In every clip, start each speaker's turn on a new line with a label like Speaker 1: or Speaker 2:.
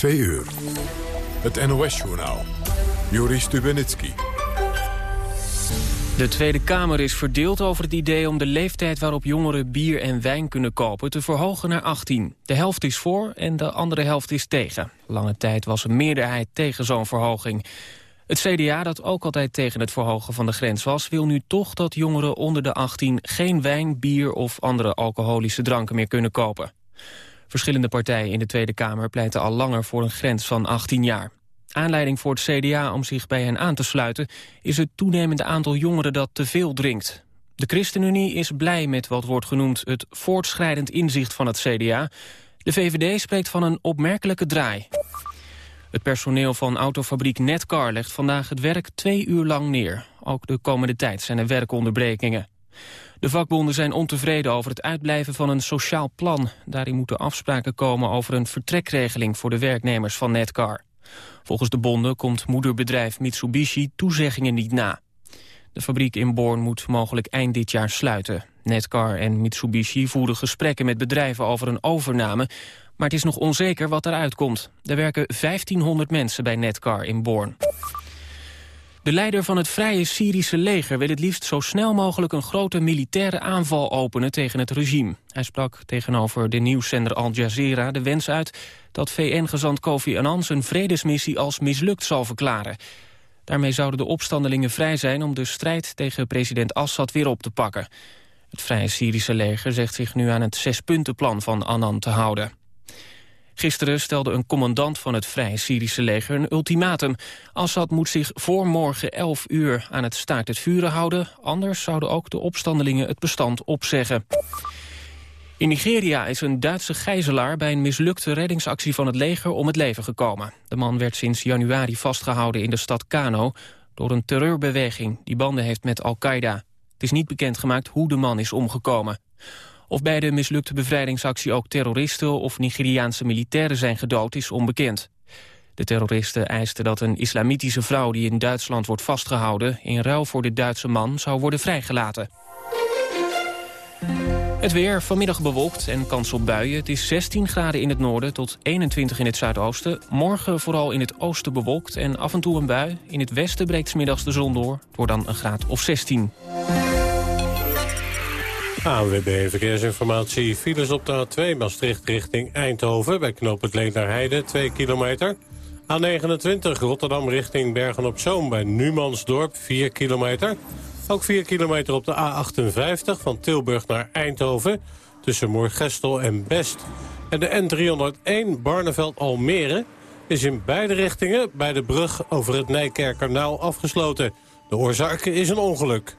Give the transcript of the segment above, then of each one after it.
Speaker 1: Twee uur. Het NOS-journaal. Joris Stubenitski.
Speaker 2: De Tweede Kamer is verdeeld over het idee om de leeftijd waarop jongeren bier en wijn kunnen kopen te verhogen naar 18. De helft is voor en de andere helft is tegen. Lange tijd was een meerderheid tegen zo'n verhoging. Het CDA, dat ook altijd tegen het verhogen van de grens was... wil nu toch dat jongeren onder de 18 geen wijn, bier of andere alcoholische dranken meer kunnen kopen. Verschillende partijen in de Tweede Kamer pleiten al langer voor een grens van 18 jaar. Aanleiding voor het CDA om zich bij hen aan te sluiten... is het toenemende aantal jongeren dat te veel drinkt. De ChristenUnie is blij met wat wordt genoemd het voortschrijdend inzicht van het CDA. De VVD spreekt van een opmerkelijke draai. Het personeel van autofabriek Netcar legt vandaag het werk twee uur lang neer. Ook de komende tijd zijn er werkonderbrekingen. De vakbonden zijn ontevreden over het uitblijven van een sociaal plan. Daarin moeten afspraken komen over een vertrekregeling voor de werknemers van Netcar. Volgens de bonden komt moederbedrijf Mitsubishi toezeggingen niet na. De fabriek in Born moet mogelijk eind dit jaar sluiten. Netcar en Mitsubishi voeren gesprekken met bedrijven over een overname... maar het is nog onzeker wat eruit komt. Er werken 1500 mensen bij Netcar in Born. De leider van het Vrije Syrische leger wil het liefst zo snel mogelijk een grote militaire aanval openen tegen het regime. Hij sprak tegenover de nieuwszender Al Jazeera de wens uit dat VN-gezant Kofi Annan zijn vredesmissie als mislukt zal verklaren. Daarmee zouden de opstandelingen vrij zijn om de strijd tegen president Assad weer op te pakken. Het Vrije Syrische leger zegt zich nu aan het zespuntenplan van Annan te houden. Gisteren stelde een commandant van het Vrije Syrische leger een ultimatum. Assad moet zich voor morgen 11 uur aan het staakt het vuren houden... anders zouden ook de opstandelingen het bestand opzeggen. In Nigeria is een Duitse gijzelaar bij een mislukte reddingsactie van het leger om het leven gekomen. De man werd sinds januari vastgehouden in de stad Kano door een terreurbeweging die banden heeft met Al-Qaeda. Het is niet bekendgemaakt hoe de man is omgekomen. Of bij de mislukte bevrijdingsactie ook terroristen of Nigeriaanse militairen zijn gedood is onbekend. De terroristen eisten dat een islamitische vrouw die in Duitsland wordt vastgehouden... in ruil voor de Duitse man zou worden vrijgelaten. Het weer vanmiddag bewolkt en kans op buien. Het is 16 graden in het noorden tot 21 in het zuidoosten. Morgen vooral in het oosten bewolkt en af en toe een bui. In het westen breekt smiddags de zon door. Het wordt dan een graad of 16.
Speaker 3: ANWB Verkeersinformatie. Files op de A2 Maastricht richting Eindhoven... bij knooppunt Heide 2 kilometer. A29 Rotterdam richting Bergen-op-Zoom bij Numansdorp, 4 kilometer. Ook 4 kilometer op de A58 van Tilburg naar Eindhoven... tussen Moorgestel en Best. En de N301 Barneveld-Almere is in beide richtingen... bij de brug over het Nijkerkanaal afgesloten. De oorzaak is een ongeluk.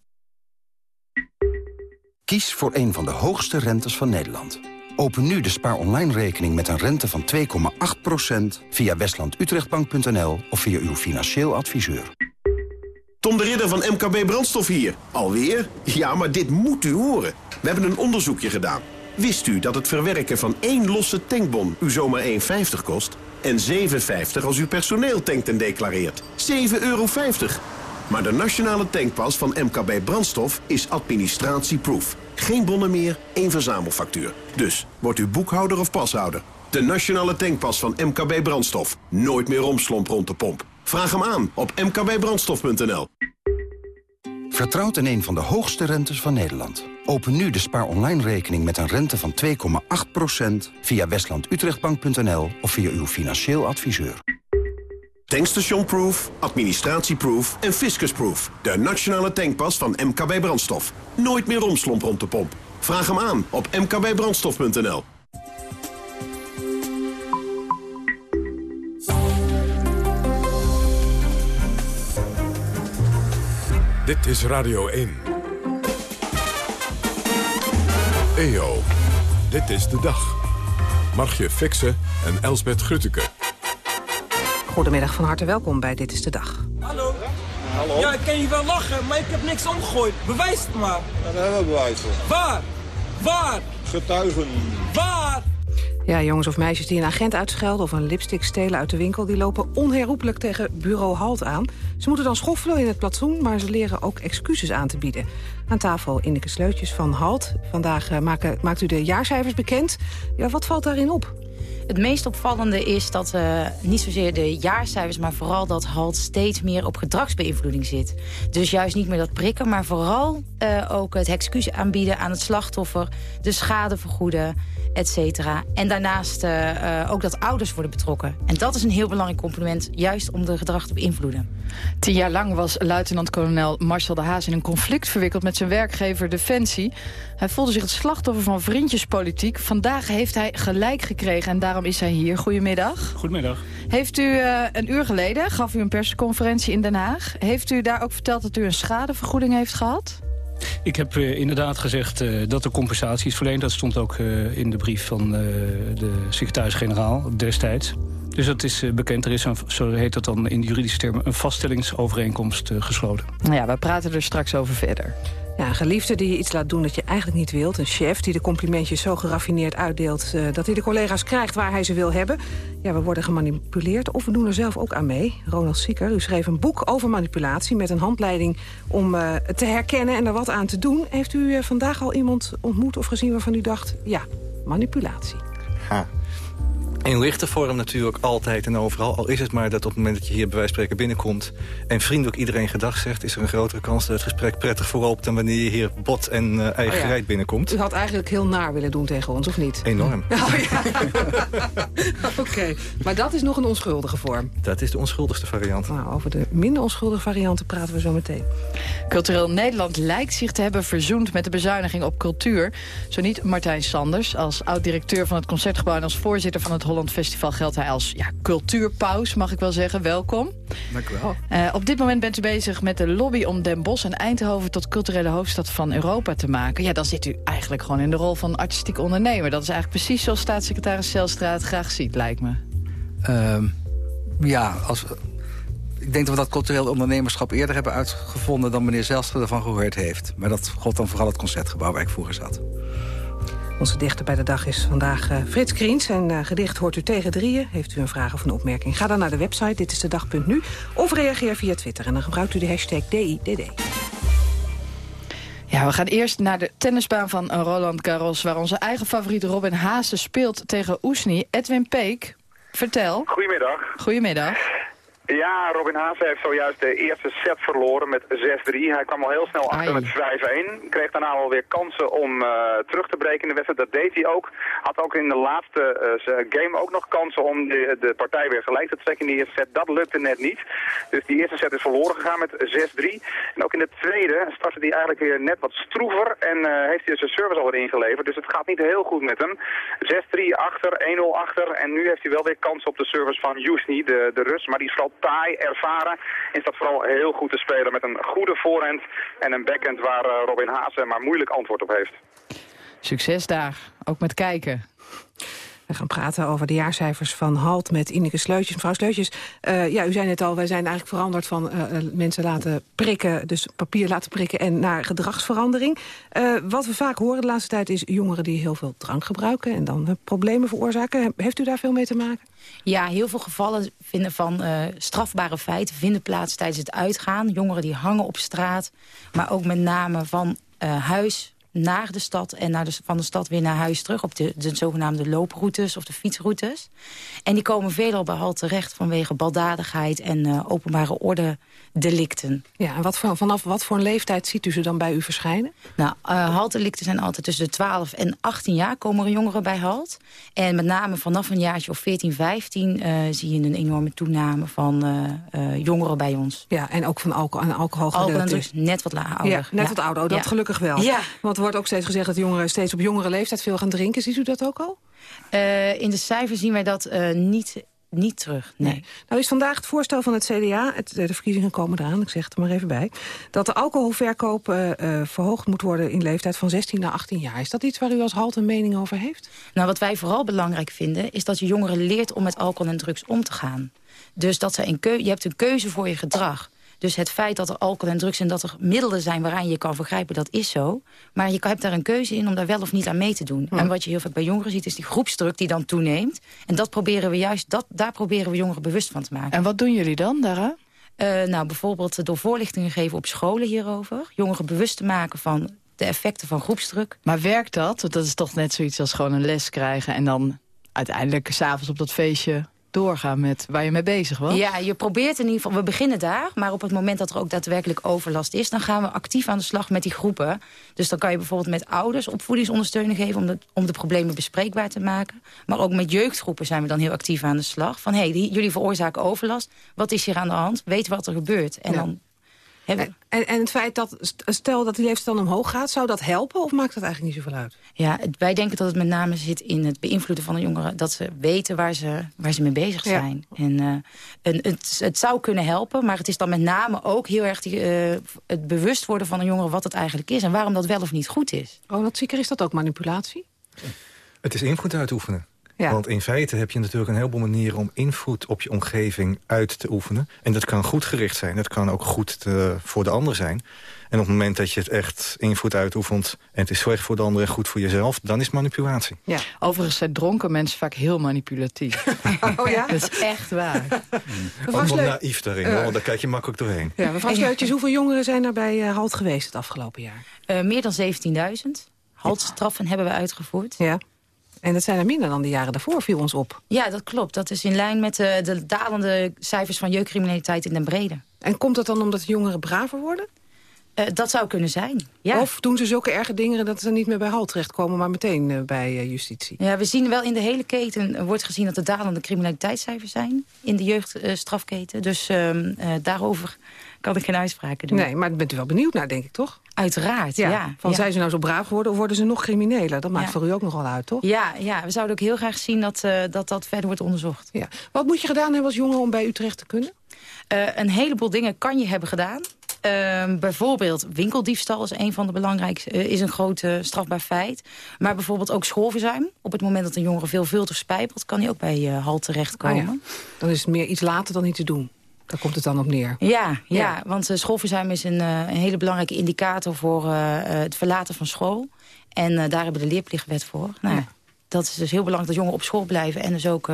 Speaker 4: Kies voor een van de hoogste rentes van Nederland. Open nu de spaar online rekening met een rente van 2,8% via westlandutrechtbank.nl of via uw financieel adviseur.
Speaker 5: Tom de Ridder van MKB Brandstof hier. Alweer? Ja, maar dit moet u horen. We hebben een onderzoekje gedaan. Wist u dat het verwerken van één losse tankbon u zomaar 1,50 kost? En 7,50 als u personeel tankt en declareert. 7,50 euro. Maar de nationale tankpas van MKB Brandstof is administratieproof. Geen bonnen meer, één verzamelfactuur. Dus wordt u boekhouder of pashouder. De nationale tankpas van MKB Brandstof. Nooit meer romslomp rond de pomp. Vraag hem aan op mkbbrandstof.nl.
Speaker 4: Vertrouwt in een van de hoogste rentes van Nederland. Open nu de spaar online rekening met een rente van 2,8% via westlandutrechtbank.nl of via uw financieel adviseur.
Speaker 5: Tankstationproof, administratieproof en fiscusproof. De nationale tankpas van MKB Brandstof. Nooit meer romslomp rond de pomp. Vraag hem aan op mkbbrandstof.nl.
Speaker 1: Dit is Radio 1. EO, dit is de dag. Margje Fixen en Elsbet Grutteke.
Speaker 6: Goedemiddag, van harte welkom bij Dit is de Dag.
Speaker 7: Hallo. Hallo? Ja, ik kan je wel lachen, maar ik heb niks omgegooid. Bewijs het maar.
Speaker 8: Ja, daar hebben we bewijs voor.
Speaker 7: Waar? Waar?
Speaker 8: Getuigen.
Speaker 7: Waar?
Speaker 6: Ja, jongens of meisjes die een agent uitschelden of een lipstick stelen uit de winkel... die lopen onherroepelijk tegen bureau Halt aan. Ze moeten dan schoffelen in het plantsoen, maar ze leren ook excuses aan te bieden. Aan tafel Inneke Sleutjes van Halt. Vandaag uh, maakt u de jaarcijfers bekend. Ja, wat valt daarin op?
Speaker 9: Het meest opvallende is dat uh, niet zozeer de jaarcijfers... maar vooral dat HALT steeds meer op gedragsbeïnvloeding zit. Dus juist niet meer dat prikken, maar vooral uh, ook het excuus aanbieden aan het slachtoffer... de schade vergoeden, et cetera. En daarnaast uh, ook dat ouders worden betrokken. En dat is een heel belangrijk compliment, juist om de gedrag te beïnvloeden.
Speaker 10: Tien jaar lang was luitenant-kolonel Marcel de Haas in een conflict verwikkeld met zijn werkgever Defensie. Hij voelde zich het slachtoffer van vriendjespolitiek. Vandaag heeft hij gelijk gekregen en daarom is hij hier. Goedemiddag.
Speaker 11: Goedemiddag.
Speaker 10: Heeft u uh, een uur geleden, gaf u een persconferentie in Den Haag. Heeft u daar ook verteld dat u een schadevergoeding heeft gehad?
Speaker 11: Ik heb uh, inderdaad gezegd uh, dat er compensatie is verleend. Dat stond ook in de brief van de secretaris-generaal destijds. Dus dat is bekend. Er is, een, zo heet dat dan in de juridische termen, een vaststellingsovereenkomst gesloten.
Speaker 10: Nou ja, we praten er straks over verder.
Speaker 6: Ja, een geliefde die je iets laat doen dat je eigenlijk niet wilt. Een chef die de complimentjes zo geraffineerd uitdeelt... Uh, dat hij de collega's krijgt waar hij ze wil hebben. Ja, we worden gemanipuleerd of we doen er zelf ook aan mee. Ronald Sieker, u schreef een boek over manipulatie... met een handleiding om het te herkennen en er wat aan te doen. Heeft u uh, vandaag al iemand ontmoet of gezien waarvan u dacht... ja, manipulatie?
Speaker 12: Ha. In lichte vorm natuurlijk altijd en overal. Al is het maar dat op het moment dat je hier bij wijze van spreken binnenkomt... en vriendelijk iedereen gedag zegt... is er een grotere kans dat het gesprek prettig voorloopt... dan wanneer je hier bot en uh, eigen oh ja. binnenkomt.
Speaker 6: U had eigenlijk heel naar willen doen tegen ons, of niet?
Speaker 12: Enorm.
Speaker 6: Oh, ja. Oké, okay. maar dat is nog een onschuldige vorm?
Speaker 12: Dat is de onschuldigste variant.
Speaker 6: Nou, over de minder onschuldige varianten praten we zo meteen.
Speaker 10: Cultureel Nederland lijkt zich te hebben verzoend... met de bezuiniging op cultuur. Zo niet Martijn Sanders, als oud-directeur van het Concertgebouw... en als voorzitter van het Holland Festival geldt hij als ja, cultuurpaus, mag ik wel zeggen. Welkom.
Speaker 12: Dank u wel.
Speaker 10: Uh, op dit moment bent u bezig met de lobby om Den Bosch en Eindhoven... tot culturele hoofdstad van Europa te maken. Ja, dan zit u eigenlijk gewoon in de rol van artistiek ondernemer. Dat is eigenlijk precies zoals staatssecretaris Zelstra het graag ziet, lijkt me.
Speaker 13: Uh, ja, als, ik denk dat we dat cultureel ondernemerschap eerder hebben uitgevonden... dan meneer Zelstra ervan gehoord heeft. Maar dat gold dan vooral het Concertgebouw waar ik vroeger zat.
Speaker 6: Onze dichter bij de dag is vandaag uh, Frits Kriens. Zijn uh, gedicht hoort u tegen drieën. Heeft u een vraag of een opmerking? Ga dan naar de website dit is de dag.nu of reageer via Twitter. En dan gebruikt u de hashtag DIDD.
Speaker 10: Ja, we gaan eerst naar de tennisbaan van Roland Garros... waar onze eigen favoriet Robin Haase speelt tegen Oesni. Edwin Peek, vertel.
Speaker 14: Goedemiddag.
Speaker 10: Goedemiddag.
Speaker 14: Ja, Robin Haase heeft zojuist de eerste set verloren met 6-3. Hij kwam al heel snel achter met 5-1. Kreeg daarna alweer kansen om uh, terug te breken in de wedstrijd. Dat deed hij ook. Had ook in de laatste uh, game ook nog kansen om de, de partij weer gelijk te trekken in de eerste set. Dat lukte net niet. Dus die eerste set is verloren gegaan met 6-3. En ook in de tweede startte hij eigenlijk weer net wat stroever. En uh, heeft hij dus zijn service alweer ingeleverd. Dus het gaat niet heel goed met hem. 6-3 achter, 1-0 achter. En nu heeft hij wel weer kans op de service van Jusni, de, de Rus. Maar die is vooral taai, ervaren, is dat vooral heel goed te spelen met een goede voorhand en een backhand waar uh, Robin Haase maar moeilijk antwoord op heeft.
Speaker 10: Succes daar, ook met kijken.
Speaker 6: We gaan praten over de jaarcijfers van HALT met Ineke Sleutjes. Mevrouw Sleutjes, uh, ja, u zei net al, wij zijn eigenlijk veranderd van uh, mensen laten prikken, dus papier laten prikken en naar gedragsverandering. Wat we vaak horen de laatste tijd is jongeren die heel veel drank gebruiken en dan problemen veroorzaken. Heeft u daar veel mee te maken?
Speaker 9: Ja, heel veel gevallen vinden van strafbare feiten vinden plaats tijdens het uitgaan. Jongeren die hangen op straat, maar ook met name van huis naar de stad en naar de, van de stad weer naar huis terug... op de, de zogenaamde looproutes of de fietsroutes. En die komen veelal bij halt terecht vanwege baldadigheid... en uh, openbare orde delicten.
Speaker 6: Ja, en wat voor, vanaf wat voor een leeftijd ziet u ze dan bij u verschijnen?
Speaker 9: Nou, uh, haltdelicten zijn altijd tussen de 12 en 18 jaar komen er jongeren bij halt. En met name vanaf een jaartje of 14, 15 uh, zie je een enorme toename van uh, jongeren bij ons.
Speaker 6: Ja, en ook van alcohol en alcohol.
Speaker 9: Dus net wat ouder.
Speaker 6: Ja, net ja. wat ouder. Oh, dat ja. gelukkig wel.
Speaker 9: Ja.
Speaker 6: Want er wordt ook steeds gezegd dat jongeren steeds op jongere leeftijd veel gaan drinken. Ziet u dat ook al?
Speaker 9: Uh, in de cijfers zien wij dat uh, niet niet terug, nee.
Speaker 6: Nou is vandaag het voorstel van het CDA, het, de verkiezingen komen eraan, ik zeg het er maar even bij... dat de alcoholverkoop uh, verhoogd moet worden in leeftijd van 16 naar 18 jaar. Is dat iets waar u als halt een mening over heeft?
Speaker 9: Nou, wat wij vooral belangrijk vinden... is dat je jongeren leert om met alcohol en drugs om te gaan. Dus dat ze een je hebt een keuze voor je gedrag. Dus het feit dat er alcohol en drugs en dat er middelen zijn waaraan je kan vergrijpen, dat is zo. Maar je hebt daar een keuze in om daar wel of niet aan mee te doen. En wat je heel vaak bij jongeren ziet, is die groepsdruk die dan toeneemt. En dat proberen we juist, dat, daar proberen we jongeren bewust van te maken.
Speaker 10: En wat doen jullie dan daaraan?
Speaker 9: Uh, nou, bijvoorbeeld door voorlichtingen geven op scholen hierover. Jongeren bewust te maken van de effecten van groepsdruk.
Speaker 10: Maar werkt dat? Dat is toch net zoiets als gewoon een les krijgen... en dan uiteindelijk s'avonds op dat feestje doorgaan met waar je mee bezig was?
Speaker 9: Ja, je probeert in ieder geval... We beginnen daar, maar op het moment dat er ook daadwerkelijk overlast is... dan gaan we actief aan de slag met die groepen. Dus dan kan je bijvoorbeeld met ouders opvoedingsondersteuning geven... om de, om de problemen bespreekbaar te maken. Maar ook met jeugdgroepen zijn we dan heel actief aan de slag. Van, hé, hey, jullie veroorzaken overlast. Wat is hier aan de hand? Weet wat er gebeurt. En dan
Speaker 6: en, en, het feit dat, stel dat die leeftijd dan omhoog gaat... zou dat helpen of maakt dat eigenlijk niet zoveel uit?
Speaker 9: Ja, wij denken dat het met name zit in het beïnvloeden van de jongeren... dat ze weten waar ze, waar ze mee bezig zijn. En, uh, het, het zou kunnen helpen, maar het is dan met name ook heel erg... Die, uh, het bewust worden van de jongeren wat het eigenlijk is... en waarom dat wel of niet goed is.
Speaker 6: Ronald Zieker, is dat ook manipulatie?
Speaker 12: Het is invloed uitoefenen. Want in feite heb je natuurlijk een heleboel manieren om invloed op je omgeving uit te oefenen. En dat kan goed gericht zijn, dat kan ook goed te, voor de ander zijn. En op het moment dat je het echt invloed uitoefent... en het is slecht voor de ander en goed voor jezelf... dan is manipulatie.
Speaker 10: Ja. Overigens zijn dronken mensen vaak heel manipulatief.
Speaker 6: oh ja?
Speaker 10: Dat is echt waar.
Speaker 12: Mm. Allemaal naïef daarin, uh. want daar kijk je makkelijk doorheen.
Speaker 6: Ja, mevrouw Sleutjes, hoeveel jongeren zijn er bij uh, Halt geweest het afgelopen jaar?
Speaker 9: Uh, meer dan 17.000. Haltstraffen hebben we uitgevoerd.
Speaker 6: Ja. En dat zijn er minder dan de jaren daarvoor, viel ons op.
Speaker 9: Ja, dat klopt. Dat is in lijn met de, de dalende cijfers van jeugdcriminaliteit in den brede.
Speaker 6: En komt dat dan omdat jongeren braver worden?
Speaker 9: Uh, dat zou kunnen zijn, ja.
Speaker 6: Of doen ze zulke erge dingen dat ze niet meer bij halt terechtkomen... maar meteen uh, bij uh, justitie?
Speaker 9: Ja, we zien wel in de hele keten wordt gezien dat er dalende criminaliteitscijfers zijn... in de jeugdstrafketen. dus ehm, daarover kan ik geen uitspraken doen.
Speaker 6: Nee, maar daar bent u wel benieuwd naar, denk ik, toch?
Speaker 9: Uiteraard, ja.
Speaker 6: Van
Speaker 9: ja.
Speaker 6: zijn ze nou zo braaf geworden of worden ze nog crimineler? Dat maakt voor u ook nogal uit, toch?
Speaker 9: Ja, ja, we zouden ook heel graag zien dat, uh, dat dat verder wordt onderzocht.
Speaker 6: Ja. Wat moet je gedaan hebben als jongen om bij u terecht te kunnen?
Speaker 9: Uh, een heleboel dingen kan je hebben gedaan. Uh, bijvoorbeeld winkeldiefstal is een van de belangrijkste, uh, is een groot uh, strafbaar feit. Maar bijvoorbeeld ook schoolverzuim. Op het moment dat een jongere veelvuldig spijpelt, kan hij ook bij Hal terechtkomen.
Speaker 6: Ah, ja. Dan is het meer iets later dan niet te doen. Daar komt het dan op neer.
Speaker 9: Ja, ja. ja want uh, schoolverzuim is een, uh, een, hele belangrijke indicator voor uh, het verlaten van school. En daar hebben we de leerplichtwet voor. Nou, ja. Dat is dus heel belangrijk dat jongeren op school blijven en dus ook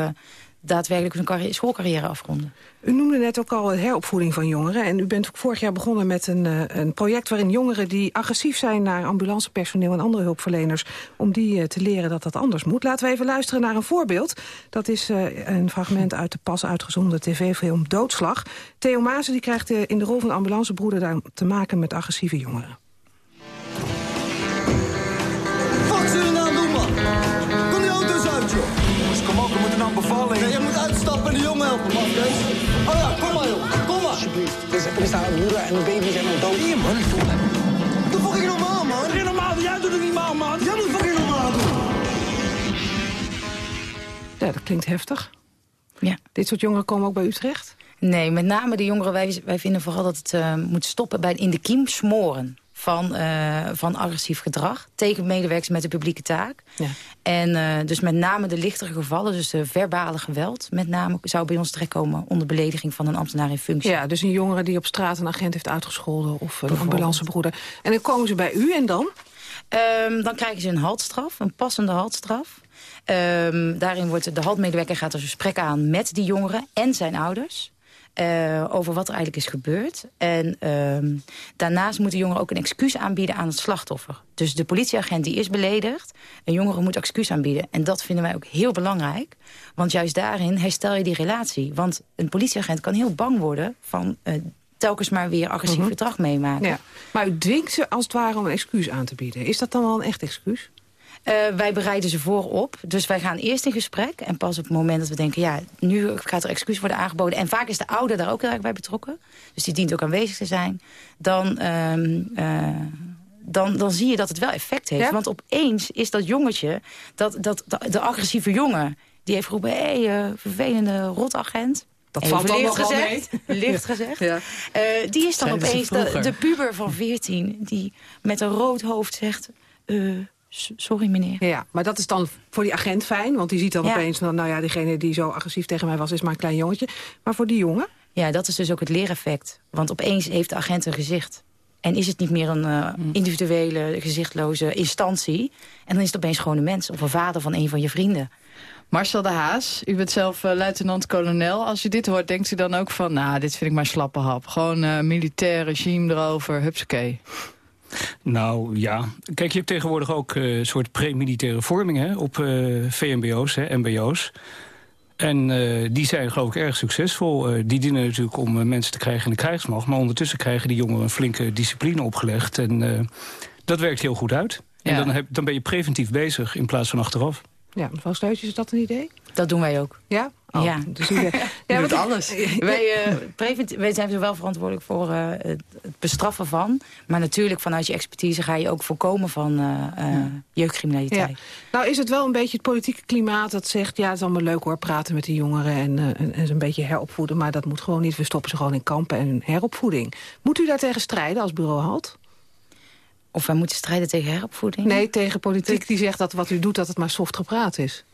Speaker 9: daadwerkelijk hun schoolcarrière afronden.
Speaker 6: U noemde net ook al heropvoeding van jongeren. En u bent ook vorig jaar begonnen met een, uh, een project... waarin jongeren die agressief zijn naar ambulancepersoneel en andere hulpverleners... om die uh, te leren dat dat anders moet. Laten we even luisteren naar een voorbeeld. Dat is uh, een fragment uit de pas uitgezonden tv-film Doodslag. Theo Mazen die krijgt in de rol van ambulancebroeder... daar te maken met agressieve jongeren.
Speaker 15: Wat zullen we nou doen, man? Kom die auto's uit, joh. Jongens, kom op, we moeten bevalling. Nee, je moet uitstappen en de jongen helpen, man. Kees. Oh ja, kom maar, joh. Kom maar.
Speaker 16: Alsjeblieft. Er daar een moeder en een baby zijn al dood.
Speaker 15: Hier, man. Doe fucking normaal, man. Fucking normaal. Jij doet het niet normaal, man. Jij moet fucking normaal doen.
Speaker 6: Ja, dat klinkt heftig.
Speaker 9: Ja.
Speaker 6: Dit soort jongeren komen ook bij u terecht?
Speaker 9: Nee, met name de jongeren, wij, wij vinden vooral dat het uh, moet stoppen bij in de kiem smoren van, uh, van agressief gedrag tegen medewerkers met de publieke taak.
Speaker 6: Ja.
Speaker 9: En uh, dus met name de lichtere gevallen, dus de verbale geweld... met name zou bij ons terechtkomen onder belediging van een ambtenaar in functie.
Speaker 6: Ja, dus een jongere die op straat een agent heeft uitgescholden of een ambulancebroeder. En dan komen ze bij u en dan?
Speaker 9: Um, dan krijgen ze een haltstraf, een passende haltstraf. Um, daarin wordt de haltmedewerker gaat een gesprek aan met die jongeren en zijn ouders. Uh, over wat er eigenlijk is gebeurd. En uh, daarnaast moet de jongere ook een excuus aanbieden aan het slachtoffer. Dus de politieagent die is beledigd, een jongere moet excuus aanbieden. En dat vinden wij ook heel belangrijk. Want juist daarin herstel je die relatie. Want een politieagent kan heel bang worden van... Uh, telkens maar weer agressief
Speaker 6: Mhm.
Speaker 9: gedrag meemaken.
Speaker 6: Ja. Maar u dwingt ze als het ware om een excuus aan te bieden. Is dat dan wel een echt excuus?
Speaker 9: Uh, wij bereiden ze voorop. Dus wij gaan eerst in gesprek. En pas op het moment dat we denken... ja, nu gaat er excuus worden aangeboden. En vaak is de ouder daar ook heel erg bij betrokken. Dus die dient ook aanwezig te zijn. Dan, uh, uh, dan, dan zie je dat het wel effect heeft.
Speaker 6: Ja?
Speaker 9: Want opeens is dat jongetje... Dat, dat, de, de agressieve jongen Die heeft geroepen, hé, hey, uh, vervelende rotagent.
Speaker 6: Dat Even valt nog
Speaker 9: gezegd. Licht gezegd. Ja. Uh, die is dan Zijn opeens de, de, puber van 14... die met een rood hoofd zegt... Uh, sorry meneer.
Speaker 6: Ja, maar dat is dan voor die agent fijn. Want die ziet dan ja. opeens... nou ja, diegene die zo agressief tegen mij was... is maar een klein jongetje. Maar voor die jongen?
Speaker 9: Ja, dat is dus ook het leereffect. Want opeens heeft de agent een gezicht. En is het niet meer een uh, individuele, gezichtloze instantie. En dan is het opeens gewoon een mens. Of een vader van een van je vrienden.
Speaker 10: Marcel de Haas, u bent zelf uh, luitenant-kolonel. Als u dit hoort, denkt u dan ook van... nou, dit vind ik maar slappe hap. Gewoon uh, militair regime erover, hupsakee.
Speaker 11: Nou ja, kijk, je hebt tegenwoordig ook een uh, soort pre-militaire vorming hè, op VMBO's, hè, MBO's. En uh, die zijn geloof ik erg succesvol. Uh, die dienen natuurlijk om uh, mensen te krijgen in de krijgsmacht. Maar ondertussen krijgen die jongeren een flinke discipline opgelegd. En dat werkt heel goed uit. Ja. En dan, heb, dan ben je preventief bezig in plaats van achteraf.
Speaker 6: Ja, mevrouw Sleutjes, is dat een idee?
Speaker 9: Dat doen wij ook.
Speaker 6: Ja?
Speaker 9: Oh, ja.
Speaker 6: Dus
Speaker 9: u, ja, met alles. wij, uh, wij zijn er wel verantwoordelijk voor uh, het bestraffen van. Maar natuurlijk vanuit je expertise ga je ook voorkomen van uh, ja. jeugdcriminaliteit.
Speaker 6: Ja. Nou is het wel een beetje het politieke klimaat dat zegt... ja, het is allemaal leuk hoor, praten met die jongeren en, en, een beetje heropvoeden. Maar dat moet gewoon niet. We stoppen ze gewoon in kampen en heropvoeding. Moet u daar tegen strijden als bureau HALT?
Speaker 9: Of wij moeten strijden tegen heropvoeding?
Speaker 6: Nee, tegen politiek die zegt dat wat u doet, dat het maar soft gepraat is.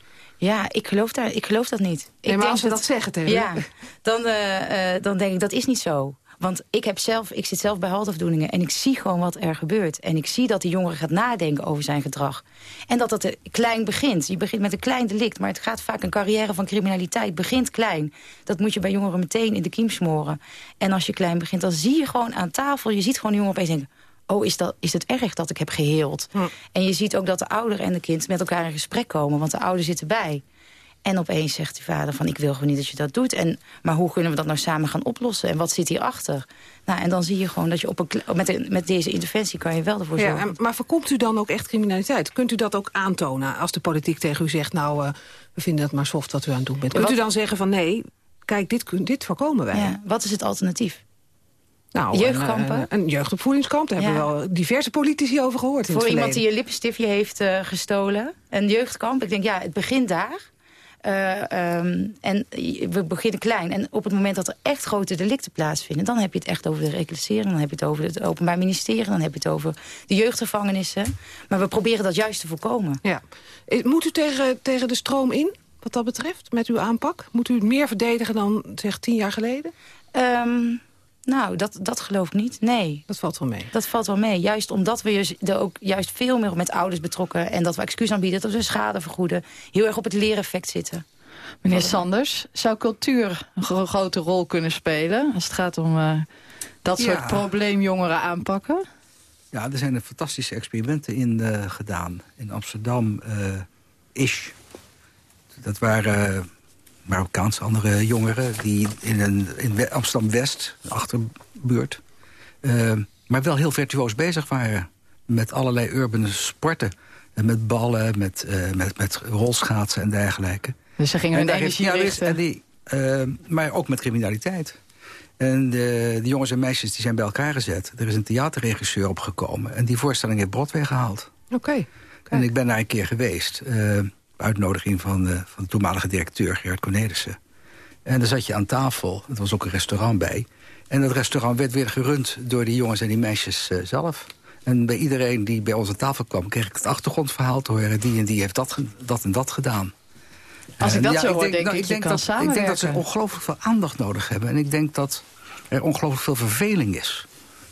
Speaker 9: Ja, ik geloof, daar, ik geloof dat niet.
Speaker 6: Nee,
Speaker 9: ik
Speaker 6: maar als we dat, dat zeggen tegen
Speaker 9: ja, dan, uh, uh, dan denk ik, dat is niet zo. Want ik, heb zelf, ik zit zelf bij haltafdoeningen en ik zie gewoon wat er gebeurt. En ik zie dat die jongere gaat nadenken over zijn gedrag. En dat dat klein begint. Je begint met een klein delict, maar het gaat vaak een carrière van criminaliteit. begint klein. Dat moet je bij jongeren meteen in de kiem smoren. En als je klein begint, dan zie je gewoon aan tafel... je ziet gewoon die jongen opeens denken oh, is, dat, is het erg dat ik heb geheeld? Hm. En je ziet ook dat de ouder en de kind met elkaar in gesprek komen, want de ouder zit erbij. En opeens zegt die vader van, ik wil gewoon niet dat je dat doet. En, maar hoe kunnen we dat nou samen gaan oplossen? En wat zit hierachter? Nou, en dan zie je gewoon dat je op een, met, met deze interventie kan je wel ervoor
Speaker 6: ja,
Speaker 9: zorgen.
Speaker 6: maar voorkomt u dan ook echt criminaliteit? Kunt u dat ook aantonen als de politiek tegen u zegt... nou, uh, we vinden het maar soft wat u aan het doen bent. Kunt wat, u dan zeggen van, nee, kijk, dit, dit voorkomen wij?
Speaker 9: Ja, wat is het alternatief?
Speaker 6: Nou,
Speaker 9: Jeugdkampen?
Speaker 6: Een, een jeugdopvoedingskamp, daar ja. hebben we wel diverse politici over gehoord.
Speaker 9: Voor iemand die je lippenstiftje heeft uh, gestolen. Een jeugdkamp, ik denk ja, het begint daar. Uh, um, en we beginnen klein. En op het moment dat er echt grote delicten plaatsvinden... dan heb je het echt over de reclassering, dan heb je het over het Openbaar Ministerie... dan heb je het over de jeugdgevangenissen. Maar we proberen dat juist te voorkomen.
Speaker 6: Ja. Moet u tegen, tegen de stroom in, wat dat betreft, met uw aanpak? Moet u het meer verdedigen dan, zeg, tien jaar geleden?
Speaker 9: Um, nou, dat, dat geloof ik niet. Nee.
Speaker 6: Dat valt wel mee.
Speaker 9: Dat valt wel mee. Juist omdat we er ook juist veel meer met ouders betrokken... en dat we excuus aanbieden, dat we schade vergoeden... heel erg op het leereffect zitten.
Speaker 10: Meneer Sanders, zou cultuur een grote rol kunnen spelen... als het gaat om uh, dat soort ja. probleemjongeren aanpakken?
Speaker 13: Ja, er zijn er fantastische experimenten in uh, gedaan. In Amsterdam, uh, Ish. Dat waren Marokkaanse andere jongeren... die in, een, in Amsterdam-West, achterbuurt... Uh, maar wel heel virtuoos bezig waren. Met allerlei urbane sporten. En met ballen, met, uh, met, met rolschaatsen en dergelijke.
Speaker 10: Dus ze gingen hun energie
Speaker 13: ja, en die, uh, Maar ook met criminaliteit. En de, de, jongens en meisjes die zijn bij elkaar gezet. Er is een theaterregisseur opgekomen. En die voorstelling heeft Broadway gehaald.
Speaker 6: Oké. Okay.
Speaker 13: En ik ben daar een keer geweest uitnodiging van de, van de toenmalige directeur Gerard Cornelissen. En dan zat je aan tafel, er was ook een restaurant bij. En dat restaurant werd weer gerund door die jongens en die meisjes uh, zelf. En bij iedereen die bij ons aan tafel kwam... kreeg ik het achtergrondverhaal te horen. Die en die heeft dat, dat en dat gedaan.
Speaker 10: Als ik dat zo hoor, denk, denk, nou, ik, denk
Speaker 13: dat, ik denk dat ze ongelooflijk veel aandacht nodig hebben. En ik denk dat er ongelooflijk veel verveling is.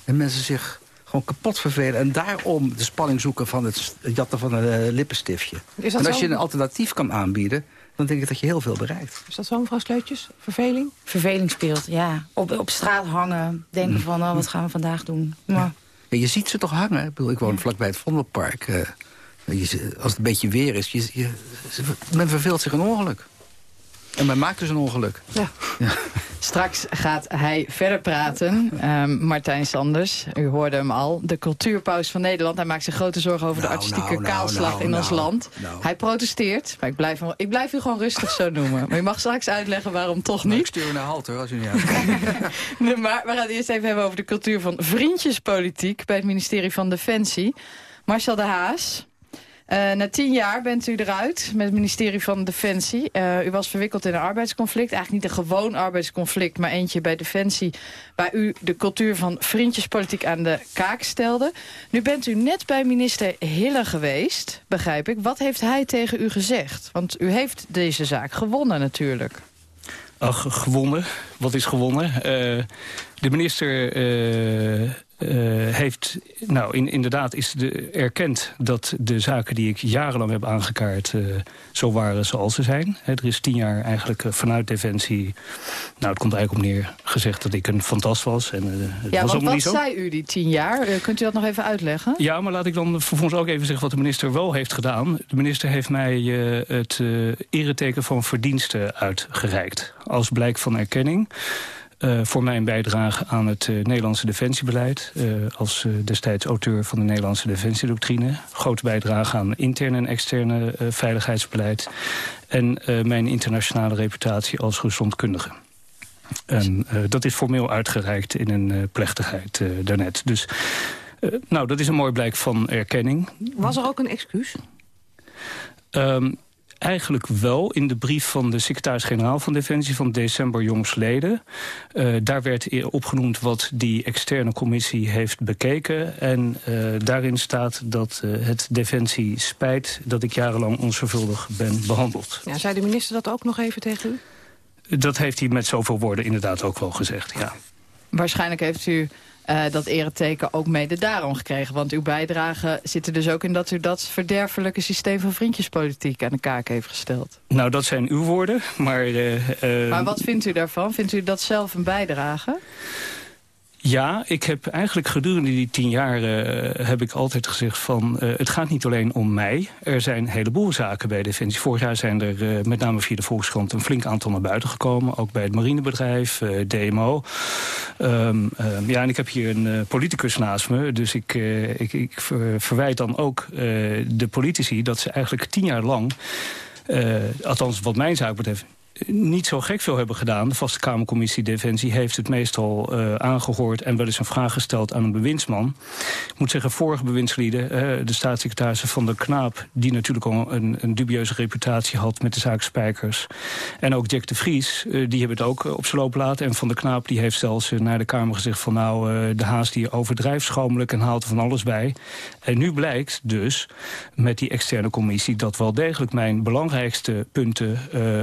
Speaker 13: En mensen zich gewoon kapot vervelen. En daarom de spanning zoeken van het jatten van een uh, lippenstiftje. en als zo? je een alternatief kan aanbieden... dan denk ik dat je heel veel bereikt.
Speaker 6: Is dat zo, mevrouw Sleutjes? Verveling?
Speaker 9: Verveling speelt, ja. Op, op straat hangen, denken mm. van, oh, wat gaan we vandaag doen? Maar...
Speaker 13: Ja. Ja, je ziet ze toch hangen. Ik, bedoel, ik woon ja. vlakbij het Vondelpark. Uh, je, als het een beetje weer is, je, je, men verveelt zich een ongeluk. En men maakt dus een ongeluk.
Speaker 6: Ja.
Speaker 13: ja.
Speaker 10: Straks gaat hij verder praten. Um, Martijn Sanders, u hoorde hem al. De cultuurpaus van Nederland. Hij maakt zich grote zorgen over
Speaker 13: nou,
Speaker 10: de artistieke
Speaker 13: nou,
Speaker 10: kaalslag
Speaker 13: nou,
Speaker 10: in ons
Speaker 13: nou,
Speaker 10: land.
Speaker 13: nou.
Speaker 10: Hij protesteert. Maar ik blijf, hem, ik blijf u gewoon rustig zo noemen. Maar u mag straks uitleggen waarom toch
Speaker 13: Nou,
Speaker 10: niet.
Speaker 13: ik stuur u naar Halte, hoor, als u niet uitkomt.
Speaker 10: Nee, maar we gaan het eerst even hebben over de cultuur van vriendjespolitiek... bij het ministerie van Defensie. Marcel de Haas... Uh, na tien jaar bent u eruit met het ministerie van Defensie. Uh, u was verwikkeld in een arbeidsconflict. Eigenlijk niet een gewoon arbeidsconflict, maar eentje bij Defensie... waar u de cultuur van vriendjespolitiek aan de kaak stelde. Nu bent u net bij minister Hille geweest, begrijp ik. Wat heeft hij tegen u gezegd? Want u heeft deze zaak gewonnen natuurlijk.
Speaker 11: Ach, gewonnen. Wat is gewonnen? Uh, de minister uh, heeft, nou in, inderdaad is de, erkend dat de zaken die ik jarenlang heb aangekaart uh, zo waren zoals ze zijn. He, er is tien jaar eigenlijk uh, vanuit Defensie, nou het komt eigenlijk op neer, gezegd dat ik een fantast was. En,
Speaker 10: ja,
Speaker 11: was
Speaker 10: want wat
Speaker 11: niet zo.
Speaker 10: zei u die tien jaar? kunt u dat nog even uitleggen?
Speaker 11: Ja, maar laat ik dan vervolgens ook even zeggen wat de minister wel heeft gedaan. De minister heeft mij het ereteken van verdiensten uitgereikt. Als blijk van erkenning. Uh, voor mijn bijdrage aan het uh, Nederlandse defensiebeleid. Uh, als destijds auteur van de Nederlandse defensiedoctrine. Grote bijdrage aan interne en externe veiligheidsbeleid. En mijn internationale reputatie als gezondkundige. En dat is formeel uitgereikt in een plechtigheid daarnet. Dus nou, dat is een mooi blijk van erkenning.
Speaker 6: Was er ook een excuus?
Speaker 11: Um, Eigenlijk wel in de brief van de secretaris-generaal van Defensie van december jongsleden. Uh, daar werd opgenoemd wat die externe commissie heeft bekeken. En uh, daarin staat dat uh, het Defensie spijt dat ik jarenlang onzorgvuldig ben behandeld.
Speaker 6: Ja, zei de minister dat ook nog even tegen
Speaker 11: u? Dat heeft hij met zoveel woorden inderdaad ook wel gezegd, ja.
Speaker 10: Waarschijnlijk heeft u uh, dat ereteken ook mede daarom gekregen. Want uw bijdrage zit er dus ook in dat u dat verderfelijke systeem van vriendjespolitiek aan de kaak heeft gesteld.
Speaker 11: Nou, dat zijn uw woorden, maar... Uh, uh,
Speaker 10: maar wat vindt u daarvan? Vindt u dat zelf een bijdrage?
Speaker 11: Ja, ik heb eigenlijk gedurende die tien jaar uh, heb ik altijd gezegd van... Uh, het gaat niet alleen om mij. Er zijn een heleboel zaken bij Defensie. Vorig jaar zijn er uh, met name via de Volkskrant een flink aantal naar buiten gekomen. Ook bij het marinebedrijf, DMO. Um, um, ja, en ik heb hier een politicus naast me. Dus ik, ik, ik ver, verwijt dan ook de politici dat ze eigenlijk tien jaar lang... althans wat mijn zaak betreft niet zo gek veel hebben gedaan. De Vaste Kamercommissie Defensie heeft het meestal uh, aangehoord... en wel eens een vraag gesteld aan een bewindsman. Ik moet zeggen, vorige bewindslieden, uh, de staatssecretaris van de Knaap... die natuurlijk al een, een, dubieuze reputatie had met de zaak Spijkers... en ook Jack de Vries, uh, die hebben het ook op zijn loop laten. En Van de Knaap die heeft zelfs naar de Kamer gezegd van... nou, de Haas die overdrijft schamelijk en haalt er van alles bij. En nu blijkt dus met die externe commissie... dat wel degelijk mijn belangrijkste punten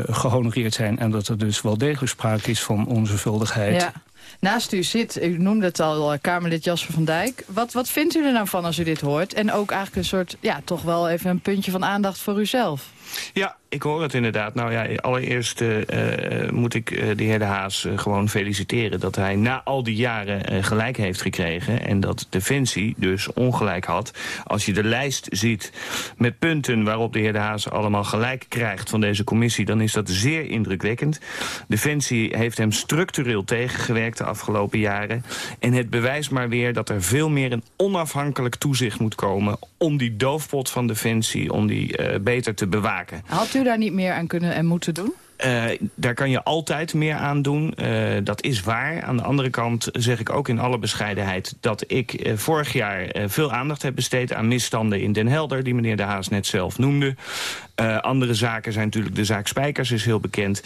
Speaker 11: gehonoreerd zijn... en dat er dus wel degelijk sprake is van onzorgvuldigheid.
Speaker 10: Ja. Naast u zit, u noemde het al, eh, Kamerlid Jasper van Dijk. Wat, wat vindt u er nou van als u dit hoort? En ook eigenlijk een soort, ja, toch wel even een puntje van aandacht voor uzelf.
Speaker 17: Ja, ik hoor het inderdaad. Nou ja, allereerst uh, moet ik uh, de heer De Haas gewoon feliciteren... dat hij na al die jaren gelijk heeft gekregen... en dat Defensie dus ongelijk had. Als je de lijst ziet met punten waarop de heer De Haas allemaal gelijk krijgt... van deze commissie, dan is dat zeer indrukwekkend. Defensie heeft hem structureel tegengewerkt de afgelopen jaren. En het bewijst maar weer dat er veel meer een onafhankelijk toezicht moet komen... om die doofpot van Defensie, om die beter te bewaken.
Speaker 10: Had u daar niet meer aan kunnen en moeten doen?
Speaker 17: Uh, daar kan je altijd meer aan doen. Uh, dat is waar. Aan de andere kant zeg ik ook in alle bescheidenheid... dat ik uh, vorig jaar veel aandacht heb besteed aan misstanden in Den Helder... die meneer De Haas net zelf noemde. Andere zaken zijn natuurlijk de zaak Spijkers is heel bekend.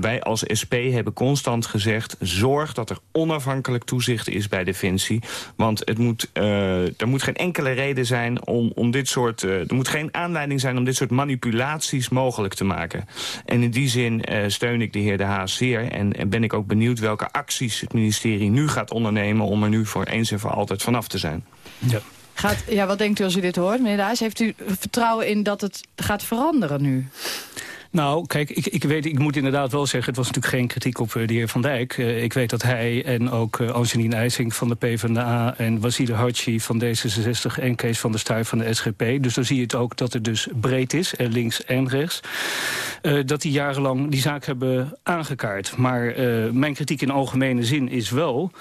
Speaker 17: wij als SP hebben constant gezegd... zorg dat er onafhankelijk toezicht is bij Defensie. Want het moet, er moet geen enkele reden zijn om, om dit soort... er moet geen aanleiding zijn om dit soort manipulaties mogelijk te maken. En in die zin steun ik de heer De Haas zeer. En, en, ben ik ook benieuwd welke acties het ministerie nu gaat ondernemen... om er nu voor eens en voor altijd vanaf te zijn.
Speaker 11: Ja.
Speaker 10: Gaat, ja, wat denkt u als u dit hoort, meneer De Haas? Heeft u vertrouwen in dat het gaat veranderen nu?
Speaker 11: Nou, kijk, ik, ik, weet, ik moet inderdaad wel zeggen... het was natuurlijk geen kritiek op uh, de heer Van Dijk. Uh, ik weet dat hij en ook uh, Angelien IJsing van de PvdA... en Wasile Hachi van D66 en Kees van der Stuyt van de SGP. Dus dan zie je het ook dat het dus breed is, en links en rechts. dat die jarenlang die zaak hebben aangekaart. Maar mijn kritiek in algemene zin is wel...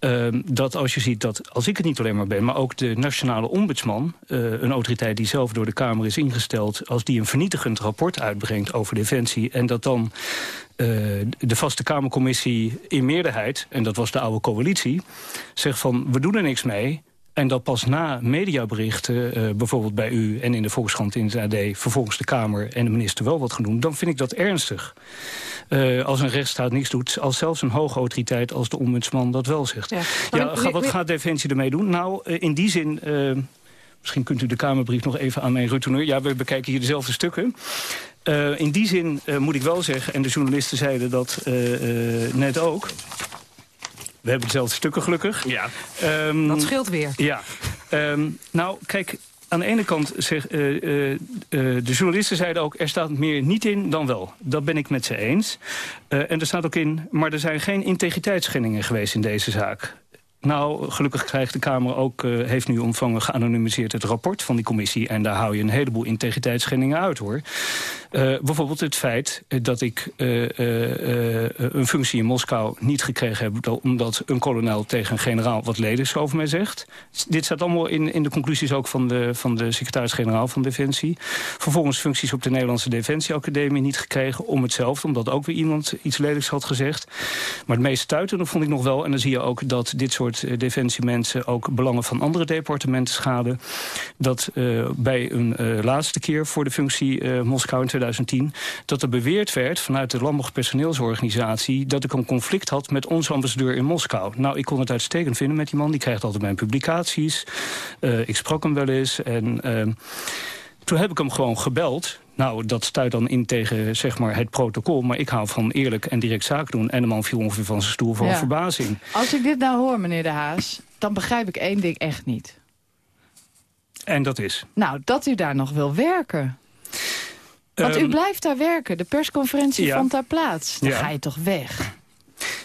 Speaker 11: Uh, dat als je ziet dat, als ik het niet alleen maar ben... maar ook de nationale ombudsman, uh, een autoriteit die zelf door de Kamer is ingesteld... als die een vernietigend rapport uitbrengt over Defensie... en dat dan uh, de vaste Kamercommissie in meerderheid... en dat was de oude coalitie, zegt van we doen er niks mee... En dat pas na mediaberichten, uh, bijvoorbeeld bij u en in de Volkskrant in het AD... vervolgens de Kamer en de minister wel wat genoemd, dan vind ik dat ernstig. Uh, als een rechtsstaat niets doet, als zelfs een hoge autoriteit als de ombudsman dat wel zegt. Ja, ja wat gaat Defensie ermee doen? Nou, uh, in die zin... Misschien kunt u de Kamerbrief nog even aan mij retourneren. Ja, we bekijken hier dezelfde stukken. In die zin moet ik wel zeggen, en de journalisten zeiden dat net ook... We hebben dezelfde stukken gelukkig.
Speaker 2: Ja.
Speaker 6: Um, dat scheelt weer.
Speaker 11: Ja. Um, nou, kijk, aan de ene kant, zeg, de journalisten zeiden ook... er staat meer niet in dan wel. Dat ben ik met ze eens. en er staat ook in, maar er zijn geen integriteitsschendingen geweest in deze zaak. Nou, gelukkig krijgt de Kamer ook, uh, heeft nu ontvangen geanonimiseerd het rapport van die commissie. En daar hou je een heleboel integriteitsschendingen uit, hoor. Uh, bijvoorbeeld het feit dat ik een functie in Moskou niet gekregen heb... omdat een kolonel tegen een generaal wat ledigs over mij zegt. Dit staat allemaal in, in de conclusies ook van de, van de secretaris-generaal van Defensie. Vervolgens functies op de Nederlandse Defensieacademie niet gekregen... om hetzelfde, omdat ook weer iemand iets ledigs had gezegd. Maar het meest stuitende vond ik nog wel... en dan zie je ook dat dit soort soort defensiemensen ook belangen van andere departementen schaden. Dat uh, bij een uh, laatste keer voor de functie Moskou in 2010... dat er beweerd werd vanuit de landbouw personeelsorganisatie... dat ik een conflict had met onze ambassadeur in Moskou. Nou, ik kon het uitstekend vinden met die man. Die krijgt altijd mijn publicaties. ik sprak hem wel eens en... toen heb ik hem gewoon gebeld nou, dat stuit dan in tegen zeg maar, het protocol. Maar ik hou van eerlijk en direct zaak doen. En de man viel ongeveer van zijn stoel van verbazing.
Speaker 10: Als ik dit nou hoor, meneer De Haas... dan begrijp ik één ding echt niet.
Speaker 11: En dat is?
Speaker 10: Nou, dat u daar nog wil werken. Want u ehm, blijft daar werken. De persconferentie ja. vond daar plaats. Dan ga je toch weg?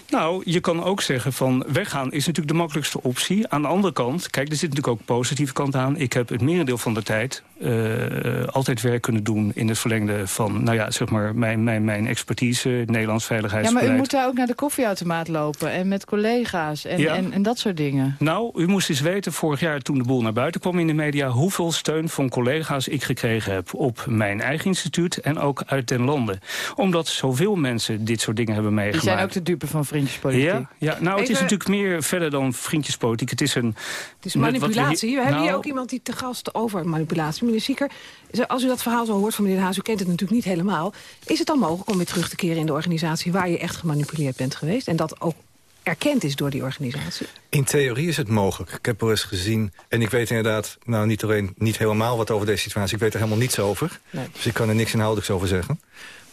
Speaker 11: Nou, je kan ook zeggen van weggaan is natuurlijk de makkelijkste optie. Aan de andere kant, kijk, er zit natuurlijk ook positieve kant aan. Ik heb het merendeel van de tijd uh, altijd werk kunnen doen... in het verlengde van, nou ja, zeg maar, mijn, mijn, mijn expertise, Nederlands veiligheidsbeleid.
Speaker 10: Ja, maar u moet daar ook naar de koffieautomaat lopen en met collega's en, en, en, dat soort dingen.
Speaker 11: Nou, u moest eens weten, vorig jaar toen de boel naar buiten kwam in de media... hoeveel steun van collega's ik gekregen heb op mijn eigen instituut... en ook uit den landen. Omdat zoveel mensen dit soort dingen hebben meegemaakt.
Speaker 10: Die zijn ook de dupe van vriendjespolitiek.
Speaker 11: Ja, ja nou, het is natuurlijk meer verder dan vriendjespolitiek. Het is een...
Speaker 6: Het is manipulatie. We, hebben hier nou- ook iemand die te gast over manipulatie meneer Sieker, als u dat verhaal zo hoort van meneer Haas... u kent het natuurlijk niet helemaal... is het dan mogelijk om weer terug te keren in de organisatie... waar je echt gemanipuleerd bent geweest... en dat ook erkend is door die organisatie?
Speaker 12: In theorie is het mogelijk. Ik heb wel eens gezien, en ik weet inderdaad... nou niet alleen niet helemaal wat over deze situatie... ik weet er helemaal niets over. Nee. Dus ik kan er niks inhoudelijks over zeggen.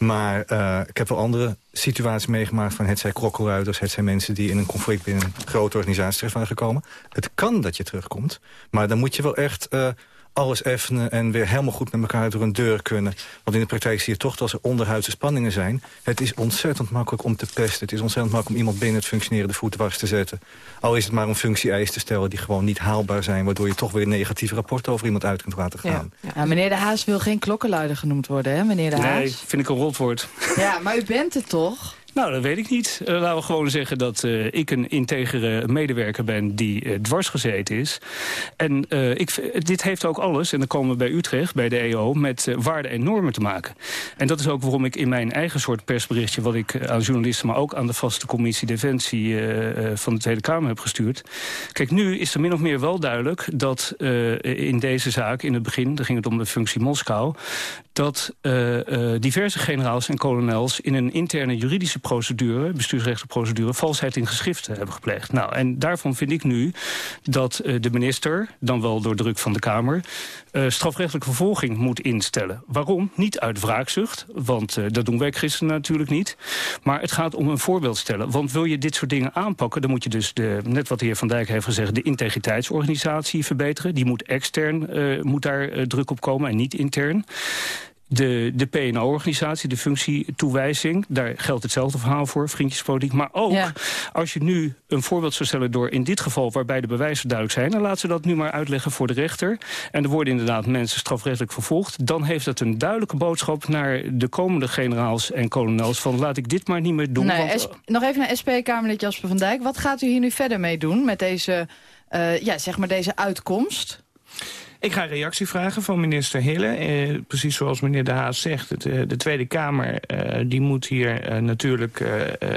Speaker 12: Maar uh, ik heb wel andere situaties meegemaakt... van het zijn klokkenluiders, het zijn mensen die in een conflict... binnen een grote organisatie terecht waren gekomen. Het kan dat je terugkomt, maar dan moet je wel echt... Uh, alles effenen en weer helemaal goed met elkaar door een deur kunnen. Want in de praktijk zie je toch dat als er onderhuidse spanningen zijn... het is ontzettend makkelijk om te pesten. Het is ontzettend makkelijk om iemand binnen het functionerende voet dwars te zetten. Al is het maar om functie-eisen te stellen die gewoon niet haalbaar zijn... waardoor je toch weer een negatief rapport over iemand uit kunt laten gaan.
Speaker 10: Ja. Ja, meneer De Haas wil geen klokkenluider genoemd worden, hè, meneer De Haas?
Speaker 11: Nee, vind ik een rotwoord.
Speaker 10: Ja, maar u bent het toch?
Speaker 11: Nou, dat weet ik niet. Uh, laten we gewoon zeggen dat uh, ik een integere medewerker ben die uh, dwars gezeten is. En ik, dit heeft ook alles, en dan komen we bij Utrecht, bij de EO, met waarden en normen te maken. En dat is ook waarom ik in mijn eigen soort persberichtje, wat ik aan journalisten, maar ook aan de vaste commissie Defensie van de Tweede Kamer heb gestuurd. Kijk, nu is er min of meer wel duidelijk dat in deze zaak, in het begin, daar ging het om de functie Moskou, dat diverse generaals en kolonels in een interne juridische procedure, bestuursrechtelijke procedure, valsheid in geschriften hebben gepleegd. Nou, en daarvan vind ik nu dat uh, de minister, dan wel door druk van de Kamer, uh, strafrechtelijke vervolging moet instellen. Waarom? Niet uit wraakzucht, want uh, dat doen wij christenen natuurlijk niet. Maar het gaat om een voorbeeld stellen. Want wil je dit soort dingen aanpakken, dan moet je dus, de, net wat de heer Van Dijk heeft gezegd, de integriteitsorganisatie verbeteren. Die moet extern, moet daar druk op komen en niet intern. De, de PNO-organisatie, de functietoewijzing, daar geldt hetzelfde verhaal voor, vriendjespolitiek. Maar ook als je nu een voorbeeld zou stellen door in dit geval waarbij de bewijzen duidelijk zijn, dan laten ze dat nu maar uitleggen voor de rechter. En er worden inderdaad mensen strafrechtelijk vervolgd. Dan heeft dat een duidelijke boodschap naar de komende generaals en kolonels van laat ik dit maar niet meer doen.
Speaker 10: Nee, want, nog even naar SP-Kamerlid Jasper van Dijk. Wat gaat u hier nu verder mee doen met deze, uh, ja, zeg maar deze uitkomst?
Speaker 17: Ik ga reactie vragen van minister Hille. Eh, precies zoals meneer De Haas zegt, eh, de Tweede Kamer eh, die moet hier natuurlijk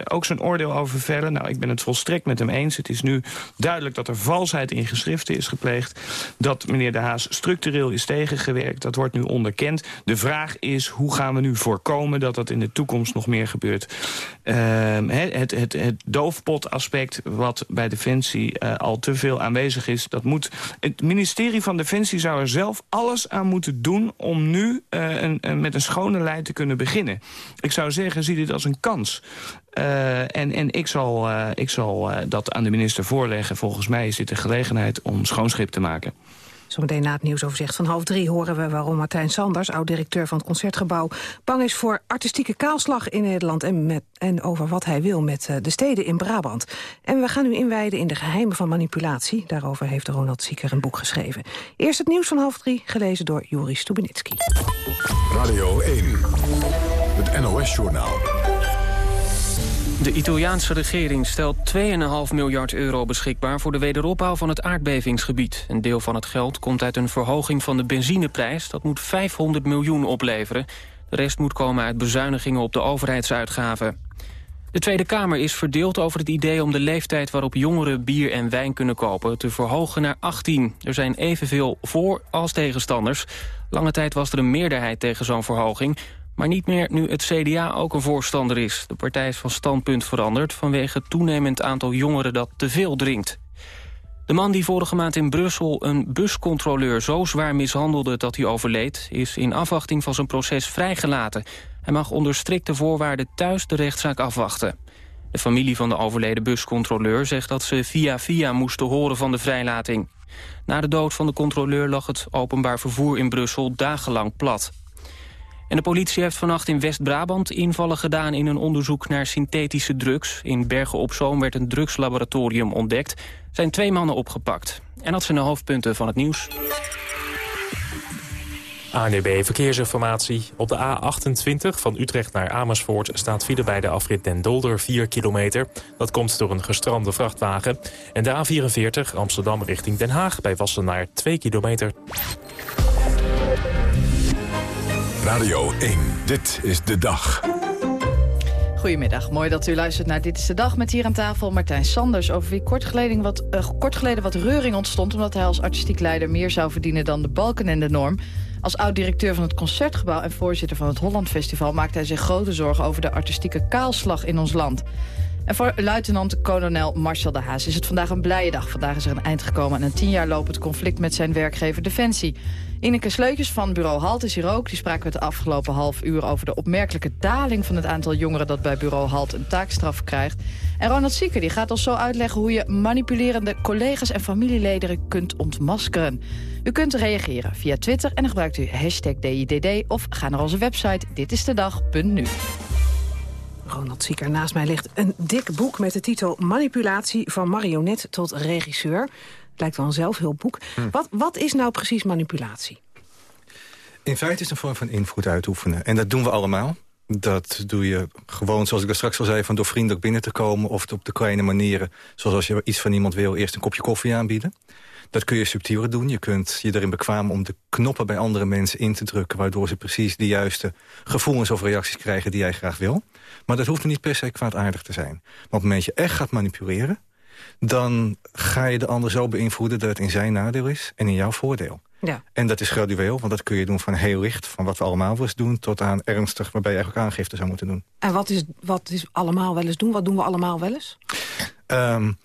Speaker 17: ook zijn oordeel over vellen. Nou, ik ben het volstrekt met hem eens. Het is nu duidelijk dat er valsheid in geschriften is gepleegd. Dat meneer De Haas structureel is tegengewerkt. Dat wordt nu onderkend. De vraag is, hoe gaan we nu voorkomen dat dat in de toekomst nog meer gebeurt? Ehm, het, het, het doofpotaspect wat bij Defensie al te veel aanwezig is... dat moet het ministerie van Defensie zou er zelf alles aan moeten doen... om nu uh, een, met een schone lijn te kunnen beginnen. Ik zou zeggen, zie dit als een kans. Uh, en, en ik zal, uh, ik zal dat aan de minister voorleggen. Volgens mij is dit de gelegenheid om schoonschip te maken.
Speaker 6: Zometeen na het nieuwsoverzicht van half drie horen we waarom Martijn Sanders, oud-directeur van het Concertgebouw, bang is voor artistieke kaalslag in Nederland en, met, en over wat hij wil met de steden in Brabant. En we gaan nu inwijden in de geheimen van manipulatie. Daarover heeft Ronald Zieker een boek geschreven. Eerst het nieuws van half drie, gelezen door Joris Stubenitski.
Speaker 1: Radio 1, het NOS-journaal.
Speaker 2: De Italiaanse regering stelt 2,5 miljard euro beschikbaar... voor de wederopbouw van het aardbevingsgebied. Een deel van het geld komt uit een verhoging van de benzineprijs. Dat moet 500 miljoen opleveren. De rest moet komen uit bezuinigingen op de overheidsuitgaven. De Tweede Kamer is verdeeld over het idee om de leeftijd... waarop jongeren bier en wijn kunnen kopen te verhogen naar 18. Er zijn evenveel voor- als tegenstanders. Lange tijd was er een meerderheid tegen zo'n verhoging... Maar niet meer nu het CDA ook een voorstander is. De partij is van standpunt veranderd vanwege het toenemend aantal jongeren dat te veel drinkt. De man die vorige maand in Brussel een buscontroleur zo zwaar mishandelde dat hij overleed... is in afwachting van zijn proces vrijgelaten. Hij mag onder strikte voorwaarden thuis de rechtszaak afwachten. De familie van de overleden buscontroleur zegt dat ze via via moesten horen van de vrijlating. Na de dood van de controleur lag het openbaar vervoer in Brussel dagenlang plat. En de politie heeft vannacht in West-Brabant invallen gedaan in een onderzoek naar synthetische drugs. In Bergen op Zoom werd een drugslaboratorium ontdekt. Zijn twee mannen opgepakt. En dat zijn de hoofdpunten van het nieuws.
Speaker 18: ANDB e Verkeersinformatie. Op de A28 van Utrecht naar Amersfoort staat file bij de afrit Den Dolder 4 kilometer. Dat komt door een gestrande vrachtwagen. En de A44 Amsterdam richting Den Haag bij Wassenaar 2 kilometer.
Speaker 1: Radio 1, dit is de dag.
Speaker 10: Goedemiddag, mooi dat u luistert naar Dit is de Dag... met hier aan tafel Martijn Sanders... over wie kort geleden, wat, uh, kort geleden wat reuring ontstond... omdat hij als artistiek leider meer zou verdienen dan de balken en de norm. Als oud-directeur van het Concertgebouw en voorzitter van het Holland Festival... maakt hij zich grote zorgen over de artistieke kaalslag in ons land. En voor luitenant-kolonel Marcel de Haas is het vandaag een blije dag. Vandaag is er een eind gekomen aan een tien jaar lopend conflict met zijn werkgever Defensie. Ineke Sleutjes van bureau Halt is hier ook. Die spraken we het afgelopen half uur over de opmerkelijke daling van het aantal jongeren dat bij bureau Halt een taakstraf krijgt. En Ronald Sieker die gaat ons zo uitleggen hoe je manipulerende collega's en familieleden kunt ontmaskeren. U kunt reageren via Twitter en dan gebruikt u hashtag DIDD of ga naar onze website ditistedag.nu.
Speaker 6: Ronald Zieker, naast mij ligt een dik boek met de titel Manipulatie van marionet tot regisseur. Het lijkt wel een zelfhulpboek. Hm. Wat, wat is nou precies manipulatie?
Speaker 12: In feite is het een vorm van invloed uitoefenen. En dat doen we allemaal. Dat doe je gewoon, zoals ik daar straks al zei... van door vriendelijk binnen te komen of op de kleine manieren... zoals als je iets van iemand wil, eerst een kopje koffie aanbieden. Dat kun je subtieler doen. Je kunt je erin bekwamen om de knoppen bij andere mensen in te drukken... waardoor ze precies de juiste gevoelens of reacties krijgen die jij graag wil. Maar dat hoeft niet per se kwaadaardig te zijn. Maar op het moment dat je echt gaat manipuleren... dan ga je de ander zo beïnvloeden dat het in zijn nadeel is en in jouw voordeel. Ja. En dat is gradueel, want dat kun je doen van heel licht... van wat we allemaal wel eens doen, tot aan ernstig... waarbij je eigenlijk aangifte zou moeten doen.
Speaker 6: En wat is, wat is allemaal wel eens doen? Wat doen we allemaal wel eens?
Speaker 12: Um,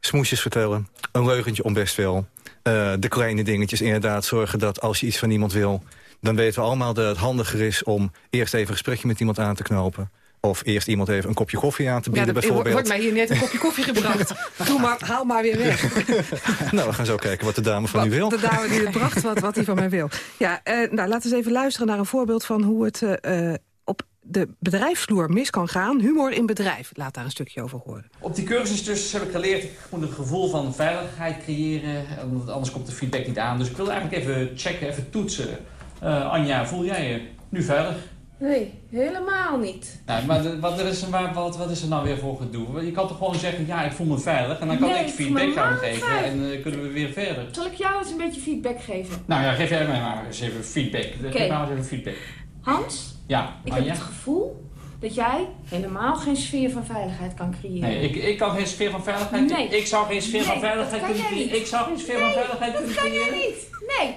Speaker 12: smoesjes vertellen, een leugentje om best wel. Uh, de kleine dingetjes, inderdaad, zorgen dat als je iets van iemand wil... dan weten we allemaal dat het handiger is om eerst even een gesprekje met iemand aan te knopen. Of eerst iemand even een kopje koffie aan te bieden, ja, bijvoorbeeld.
Speaker 6: wordt mij hier net een kopje koffie gebracht. Doe maar, haal maar weer weg.
Speaker 12: nou, we gaan zo kijken wat de dame van u wil.
Speaker 6: De dame die het bracht, wat, wat hij van mij wil. Ja, uh, nou, laten we eens even luisteren naar een voorbeeld van hoe het... Uh, op de bedrijfsvloer mis kan gaan. Humor in bedrijf. Laat daar een stukje over horen.
Speaker 19: Op die cursus dus heb ik geleerd... ik moet een gevoel van veiligheid creëren. Want anders komt de feedback niet aan. Dus ik wil eigenlijk even checken, even toetsen. Uh, Anja, voel jij je nu veilig?
Speaker 6: Nee, helemaal niet.
Speaker 19: Maar de- wat, er is, er maar wat, wat is er nou weer voor gedoe? Je kan toch gewoon zeggen, ja, ik voel me veilig. En dan kan
Speaker 20: Nee,
Speaker 19: ik feedback aan geven.
Speaker 20: veilig.
Speaker 19: En eh, kunnen we weer verder.
Speaker 20: Zal ik jou eens een beetje feedback geven?
Speaker 19: Nou ja, geef jij mij maar eens even feedback.
Speaker 20: Oké.
Speaker 19: Geef mij maar eens even feedback.
Speaker 20: Hans,
Speaker 19: Ja,
Speaker 20: ik heb
Speaker 19: Anja?
Speaker 20: het gevoel dat jij helemaal geen sfeer van veiligheid kan creëren.
Speaker 19: Nee, ik, ik kan geen sfeer van veiligheid...
Speaker 20: Nee.
Speaker 19: Ik zou geen sfeer van veiligheid
Speaker 20: dat
Speaker 19: kunnen creëren. Ik zou geen sfeer van veiligheid
Speaker 20: dat
Speaker 19: kunnen
Speaker 20: kan jij
Speaker 19: creëren.
Speaker 20: niet. Nee.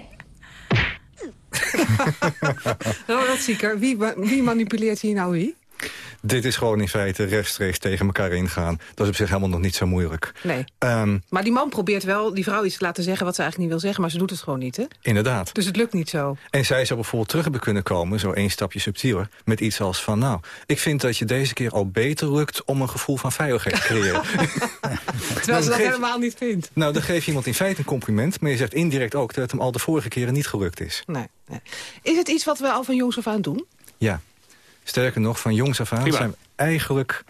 Speaker 6: Ronald Zieker, wie, wie manipuleert hier nou wie?
Speaker 12: Dit is gewoon in feite rechtstreeks tegen elkaar ingaan. Dat is op zich helemaal nog niet zo moeilijk.
Speaker 6: Nee.
Speaker 12: Ehm,
Speaker 6: Maar die man probeert wel die vrouw iets te laten zeggen wat ze eigenlijk niet wil zeggen... maar ze doet het gewoon niet, hè?
Speaker 12: inderdaad.
Speaker 6: Dus het lukt niet zo.
Speaker 12: En zij zou bijvoorbeeld terug hebben kunnen komen, zo één stapje subtieler... met iets als van, nou, ik vind dat je deze keer al beter lukt... om een gevoel van veiligheid te creëren.
Speaker 6: Terwijl ze dat
Speaker 12: geef-
Speaker 6: helemaal niet vindt.
Speaker 12: nou, dan geef je iemand in feite een compliment... maar je zegt indirect ook dat het hem al de vorige keren niet gelukt is.
Speaker 6: Nee, nee. Is het iets wat we al van jongs af aan doen?
Speaker 12: Ja. Sterker nog, van jongs af aan zijn we eigenlijk...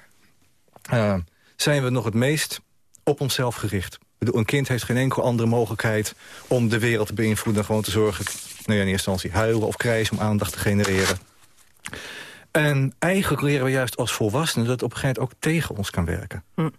Speaker 12: eh, zijn we nog het meest op onszelf gericht. Bedoel, een kind heeft geen enkele andere mogelijkheid... om de wereld te beïnvloeden en gewoon te zorgen... Nou ja, in eerste instantie huilen of krijzen om aandacht te genereren. En eigenlijk leren we juist als volwassenen... dat het op een gegeven moment ook tegen ons kan werken.
Speaker 6: Hm.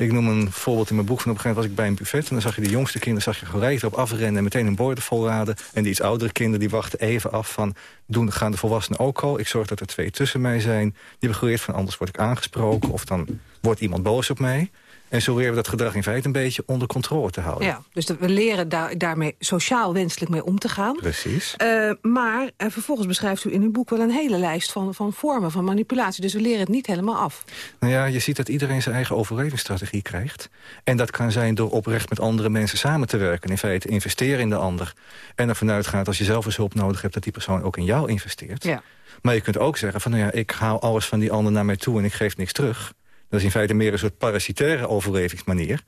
Speaker 12: Ik noem een voorbeeld in mijn boek. Van op een gegeven moment was ik bij een buffet... en dan zag je de jongste kinderen zag je gelijk erop afrennen... en meteen een borden volraden. En die iets oudere kinderen die wachten even af van... doen gaan de volwassenen ook al? Ik zorg dat er twee tussen mij zijn. Die hebben geleerd van anders word ik aangesproken... of dan wordt iemand boos op mij. En zo leren we dat gedrag in feite een beetje onder controle te houden.
Speaker 6: Ja, dus we leren daar, daarmee sociaal wenselijk mee om te gaan.
Speaker 12: Precies.
Speaker 6: Eh, maar eh, vervolgens beschrijft u in uw boek wel een hele lijst van, van vormen van manipulatie. Dus we leren het niet helemaal af.
Speaker 12: Nou ja, je ziet dat iedereen zijn eigen overlevingsstrategie krijgt. En dat kan zijn door oprecht met andere mensen samen te werken. In feite investeren in de ander. En ervan uitgaat als je zelf eens hulp nodig hebt... dat die persoon ook in jou investeert.
Speaker 6: Ja.
Speaker 12: Maar je kunt ook zeggen van, nou ja, ik haal alles van die ander naar mij toe... en ik geef niks terug. Dat is in feite meer een soort parasitaire overlevingsmanier.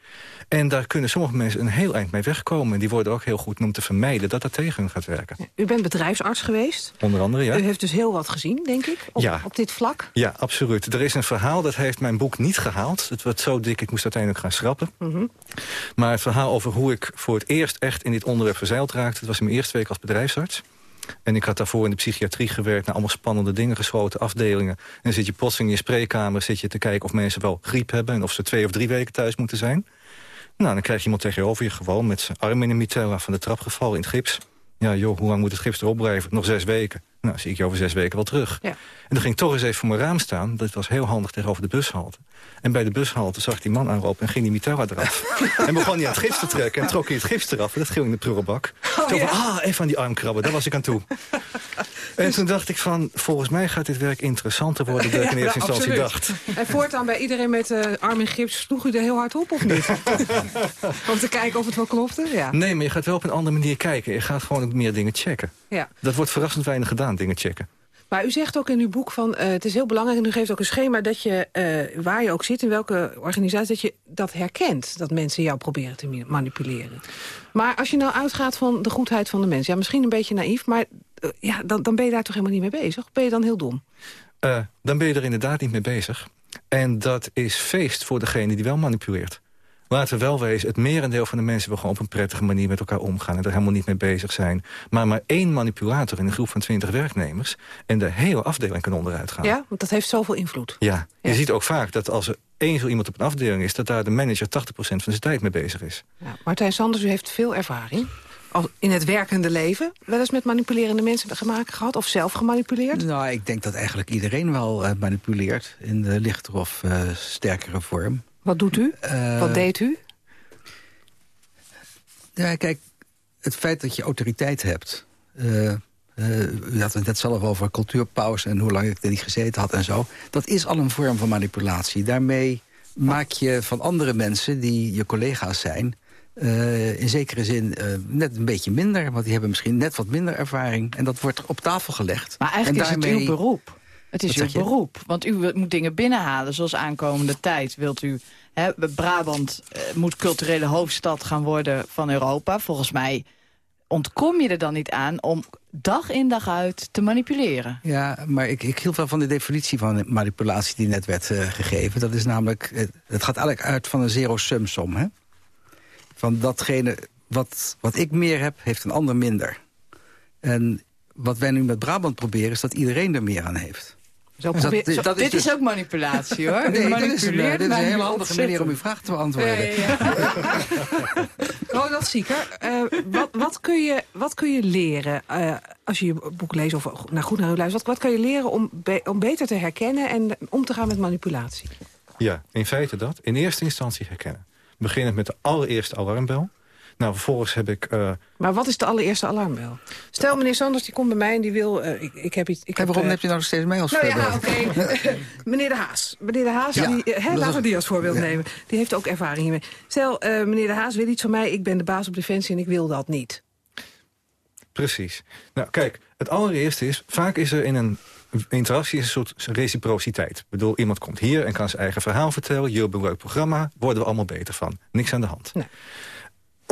Speaker 12: En daar kunnen sommige mensen een heel eind mee wegkomen. En die worden ook heel goed om te vermijden dat dat tegen hun gaat werken.
Speaker 6: U bent bedrijfsarts geweest.
Speaker 12: Onder andere, ja.
Speaker 6: U heeft dus heel wat gezien, denk ik, op,
Speaker 12: Ja.
Speaker 6: op dit vlak.
Speaker 12: Ja, absoluut. Er is een verhaal, dat heeft mijn boek niet gehaald. Het werd zo dik, ik moest uiteindelijk gaan schrappen.
Speaker 6: Mhm.
Speaker 12: Maar het verhaal over hoe ik voor het eerst echt in dit onderwerp verzeild raakte... het was in mijn eerste week als bedrijfsarts. En ik had daarvoor in de psychiatrie gewerkt... naar allemaal spannende dingen, gesloten afdelingen. En dan zit je plotseling in je spreekkamer zit je te kijken of mensen wel griep hebben... en of ze twee of drie weken thuis moeten zijn. Nou, dan krijg je iemand tegenover je gewoon met zijn arm in een mitella... van de trap gevallen in het gips. Ja, joh, hoe lang moet het gips erop blijven? Nog zes weken. Nou, zie ik je over zes weken wel terug.
Speaker 6: Ja.
Speaker 12: En dan ging ik toch eens even voor mijn raam staan. Dat was heel handig tegenover de bushalte. En bij de bushalte zag ik die man aanlopen en ging die mitella eraf. en begon hij aan het gips te trekken en trok hij het gips eraf. En dat ging in de prullenbak. toen van, ah, even aan die arm krabben, daar was ik aan toe. En toen dacht ik van, volgens mij gaat dit werk interessanter worden... dan ik in eerste instantie
Speaker 6: absoluut.
Speaker 12: dacht.
Speaker 6: En voortaan bij iedereen met eh, arm in gips sloeg u er heel hard op, of niet? Om te kijken of het wel klopte? Ja.
Speaker 12: Nee, maar je gaat wel op een andere manier kijken. Je gaat gewoon meer dingen checken.
Speaker 6: ja.
Speaker 12: Dat wordt verrassend weinig gedaan, dingen checken.
Speaker 6: Maar u zegt ook in uw boek van eh, het is heel belangrijk... en u geeft ook een schema dat je, eh, waar je ook zit... in welke organisatie, dat je dat herkent... dat mensen jou proberen te manipuleren. Maar als je nou uitgaat van de goedheid van de mens... ja, misschien een beetje naïef, maar ja, dan, dan ben je daar toch helemaal niet mee bezig? Ben je dan heel dom?
Speaker 12: Eh, dan ben je er inderdaad niet mee bezig. En dat is feest voor degene die wel manipuleert. Laten we wel wezen, het merendeel van de mensen wil gewoon op een prettige manier met elkaar omgaan... en er helemaal niet mee bezig zijn. Maar maar één manipulator in een groep van twintig werknemers... en de hele afdeling kan onderuit gaan.
Speaker 6: Ja, want dat heeft zoveel invloed.
Speaker 12: Ja, je ziet ook vaak dat als er één zo iemand op een afdeling is... dat daar de manager 80% van zijn tijd mee bezig is.
Speaker 6: Ja, Martijn Sanders, u heeft veel ervaring. In het werkende leven wel eens met manipulerende mensen gemaakt gehad? Of zelf gemanipuleerd?
Speaker 13: Nou, ik denk dat eigenlijk iedereen wel eh, manipuleert... in de lichter of eh, sterkere vorm.
Speaker 6: Wat doet u?
Speaker 13: Eh,
Speaker 6: Wat deed u?
Speaker 13: Ja, kijk, het feit dat je autoriteit hebt... u had het net zelf over cultuurpauze en hoe lang ik er niet gezeten had en zo. Dat is al een vorm van manipulatie. Daarmee maak je van andere mensen die je collega's zijn... eh, in zekere zin eh, net een beetje minder. Want die hebben misschien net wat minder ervaring. En dat wordt op tafel gelegd.
Speaker 10: Maar eigenlijk
Speaker 13: en
Speaker 10: is het uw beroep. Het is uw beroep. Want u moet dingen binnenhalen, zoals aankomende tijd. Wilt u, hè, Brabant eh, moet culturele hoofdstad gaan worden van Europa. Volgens mij ontkom je er dan niet aan om dag in dag uit te manipuleren.
Speaker 13: Ja, maar ik, ik hield wel van de definitie van manipulatie die net werd gegeven. Dat is namelijk, het gaat eigenlijk uit van een zero-sum som. Hè? Van datgene wat, wat ik meer heb, heeft een ander minder. En wat wij nu met Brabant proberen... is dat iedereen er meer aan heeft.
Speaker 10: Zo probeer-
Speaker 13: dat-
Speaker 10: zo-
Speaker 13: dat is
Speaker 10: dit
Speaker 13: dus-
Speaker 10: is ook manipulatie, hoor.
Speaker 13: Nee, dit is, een, dit is hele handige manier om uw vraag te beantwoorden.
Speaker 10: Ja, ja, ja.
Speaker 6: Ronald Zieker, eh, wat, wat, kun je, wat kun je leren eh, als je je boek leest of naar goed naar u luistert? Wat, wat kun je leren om, be- om beter te herkennen en om te gaan met manipulatie?
Speaker 12: Ja, in feite dat. In eerste instantie herkennen. Beginnend met de allereerste alarmbel. Nou, vervolgens heb ik... eh,
Speaker 6: Maar wat is de allereerste alarmbel? Stel, meneer Sanders die komt bij mij en die wil... eh, ik, ik heb iets... Ik
Speaker 13: En waarom
Speaker 6: eh,
Speaker 13: heb je nou nog steeds mails?
Speaker 6: Nou ja, oké. meneer De Haas. Meneer De Haas,
Speaker 13: Ja,
Speaker 6: die, hè, laten we die als voorbeeld
Speaker 13: ja.
Speaker 6: nemen. Die heeft ook ervaring hiermee. Stel, eh, meneer De Haas wil iets van mij. Ik ben de baas op Defensie en ik wil dat niet.
Speaker 12: Precies. Nou, kijk, het allereerste is... vaak is er in een interactie een soort reciprociteit. Ik bedoel, iemand komt hier en kan zijn eigen verhaal vertellen. Jullie hebben een leuk programma, worden we allemaal beter van. Niks aan de hand.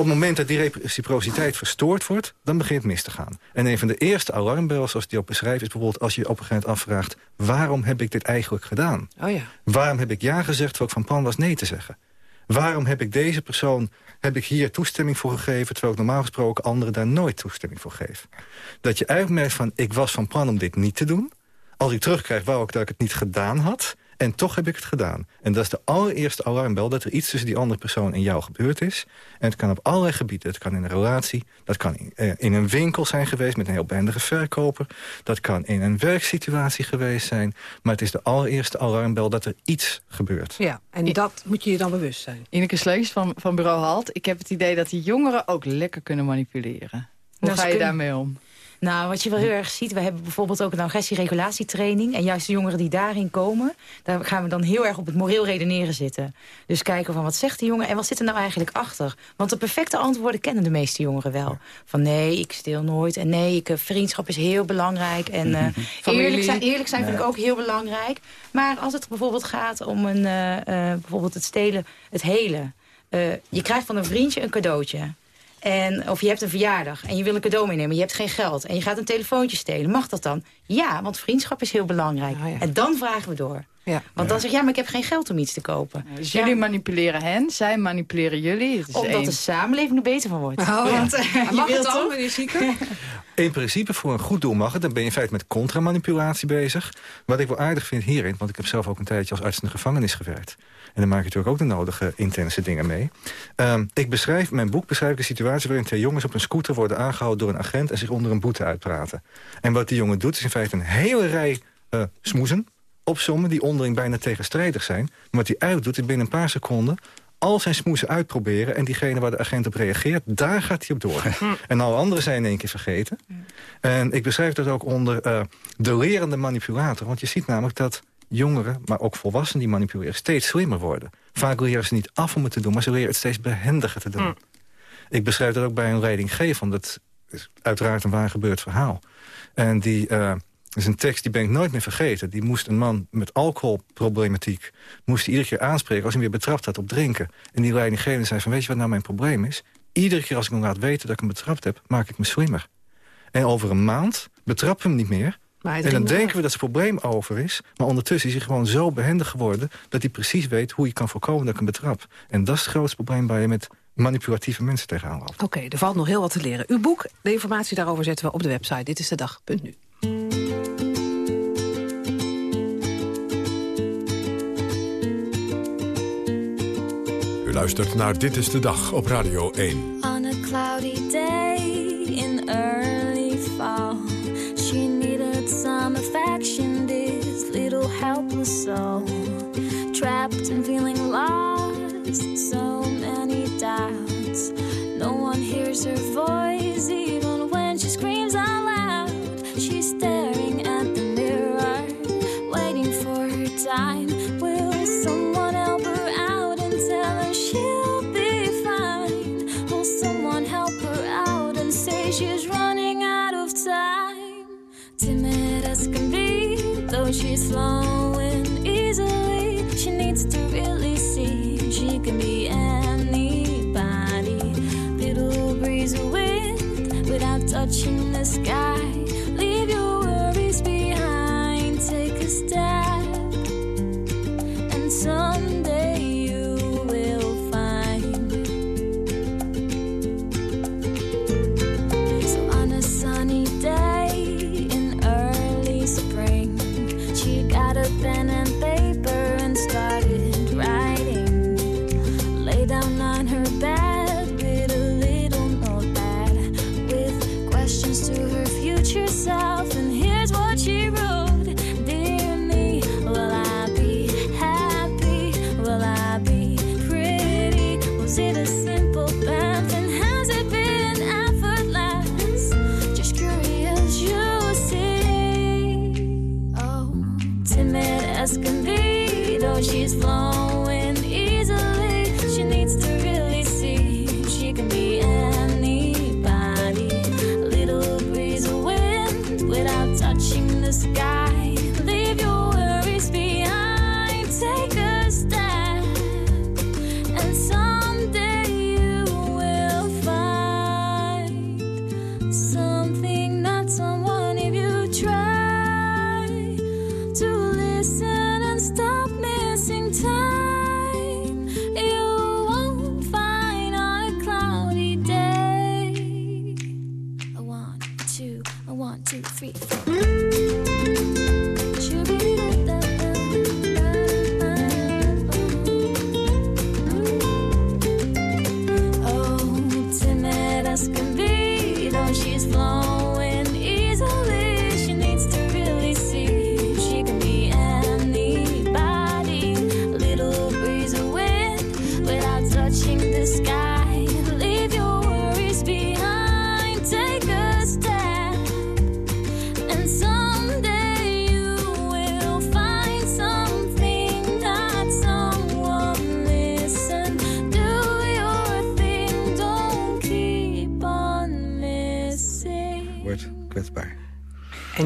Speaker 12: Op het moment dat die reciprociteit verstoord wordt... dan begint het mis te gaan. En een van de eerste alarmbellen, zoals die ook beschrijft... is bijvoorbeeld als je op een gegeven moment afvraagt... waarom heb ik dit eigenlijk gedaan?
Speaker 6: Oh ja.
Speaker 12: Waarom heb ik ja gezegd terwijl ik van plan was nee te zeggen? Waarom heb ik deze persoon heb ik hier toestemming voor gegeven... terwijl ik normaal gesproken anderen daar nooit toestemming voor geef? Dat je eigenlijk merkt van, ik was van plan om dit niet te doen. Als ik terugkrijg, wou ik dat ik het niet gedaan had... En toch heb ik het gedaan. En dat is de allereerste alarmbel dat er iets tussen die andere persoon en jou gebeurd is. En het kan op allerlei gebieden. Het kan in een relatie, dat kan in, eh, in een winkel zijn geweest... met een heel behendige verkoper. Dat kan in een werksituatie geweest zijn. Maar het is de allereerste alarmbel dat er iets gebeurt.
Speaker 6: Ja, en dat moet je je dan bewust zijn.
Speaker 10: Ineke Slees van, van bureau Halt. Ik heb het idee dat die jongeren ook lekker kunnen manipuleren. Hoe
Speaker 9: Nou,
Speaker 10: ga je
Speaker 9: kunnen-
Speaker 10: daarmee om?
Speaker 9: Nou, wat je wel heel erg ziet, we hebben bijvoorbeeld ook een agressieregulatietraining. En juist de jongeren die daarin komen, daar gaan we dan heel erg op het moreel redeneren zitten. Dus kijken van wat zegt die jongen en wat zit er nou eigenlijk achter? Want de perfecte antwoorden kennen de meeste jongeren wel. Van nee, ik stil nooit. En nee, ik, eh, vriendschap is heel belangrijk. En eh,
Speaker 10: Familie.
Speaker 9: eerlijk zijn, eerlijk zijn vind ik ook heel belangrijk. Maar als het bijvoorbeeld gaat om een, eh, eh, bijvoorbeeld het stelen, het hele. Eh, je krijgt van een vriendje een cadeautje. En, of je hebt een verjaardag en je wil een cadeau meenemen. Je hebt geen geld en je gaat een telefoontje stelen. Mag dat dan? Ja, want vriendschap is heel belangrijk. En dan vragen we door.
Speaker 6: Ja.
Speaker 9: Want dan zeg je, ja, maar ik heb geen geld om iets te kopen.
Speaker 10: Dus jullie manipuleren hen, zij manipuleren jullie. Het is
Speaker 9: Omdat
Speaker 10: één-
Speaker 9: de samenleving er beter van wordt.
Speaker 6: Oh, ja.
Speaker 9: Want, eh, je
Speaker 6: mag
Speaker 9: wilt
Speaker 6: het dan, meneer?
Speaker 12: In principe voor een goed doel mag het. Dan ben je in feite met contramanipulatie bezig. Wat ik wel aardig vind hierin, want ik heb zelf ook een tijdje als arts in de gevangenis gewerkt. En dan maak je natuurlijk ook de nodige intense dingen mee. Ehm, ik beschrijf, in mijn boek beschrijf ik een situatie waarin twee jongens op een scooter worden aangehouden door een agent en zich onder een boete uitpraten. En wat die jongen doet is in feite een hele rij eh, smoezen opzommen die onderling bijna tegenstrijdig zijn. Maar wat hij eigenlijk doet is binnen een paar seconden al zijn smoesen uitproberen... en diegene waar de agent op reageert, daar gaat hij op door. En alle anderen zijn in één keer vergeten. En ik beschrijf dat ook onder eh, de lerende manipulator. Want je ziet namelijk dat jongeren, maar ook volwassenen die manipuleren... steeds slimmer worden. Vaak leren ze niet af om het te doen, maar ze leren het steeds behendiger te doen. Ik beschrijf dat ook bij een leidinggever, want dat is uiteraard een waar gebeurd verhaal. En die... eh, is een tekst die ben ik nooit meer vergeten. Die moest een man met alcoholproblematiek... moest hij iedere keer aanspreken als hij weer betrapt had op drinken. En die leidinggevende zei van... weet je wat nou mijn probleem is? Iedere keer als ik hem laat weten dat ik hem betrapt heb... maak ik me slimmer. En over een maand betrappen we hem niet meer... En dan denken we dat zijn probleem over is. Maar ondertussen is hij gewoon zo behendig geworden... dat hij precies weet hoe je kan voorkomen dat ik hem betrap. En dat is het grootste probleem waar je met manipulatieve mensen tegenaan loopt.
Speaker 6: Oké, er valt nog heel wat te leren. Uw boek, de informatie daarover zetten we op de website. Dit is de dag.nu.
Speaker 1: luistert naar Dit is de Dag op Radio 1.
Speaker 21: On a cloudy day in early fall, she needed some affection, this little helpless soul. Trapped and feeling lost, so many doubts. No one hears her voice,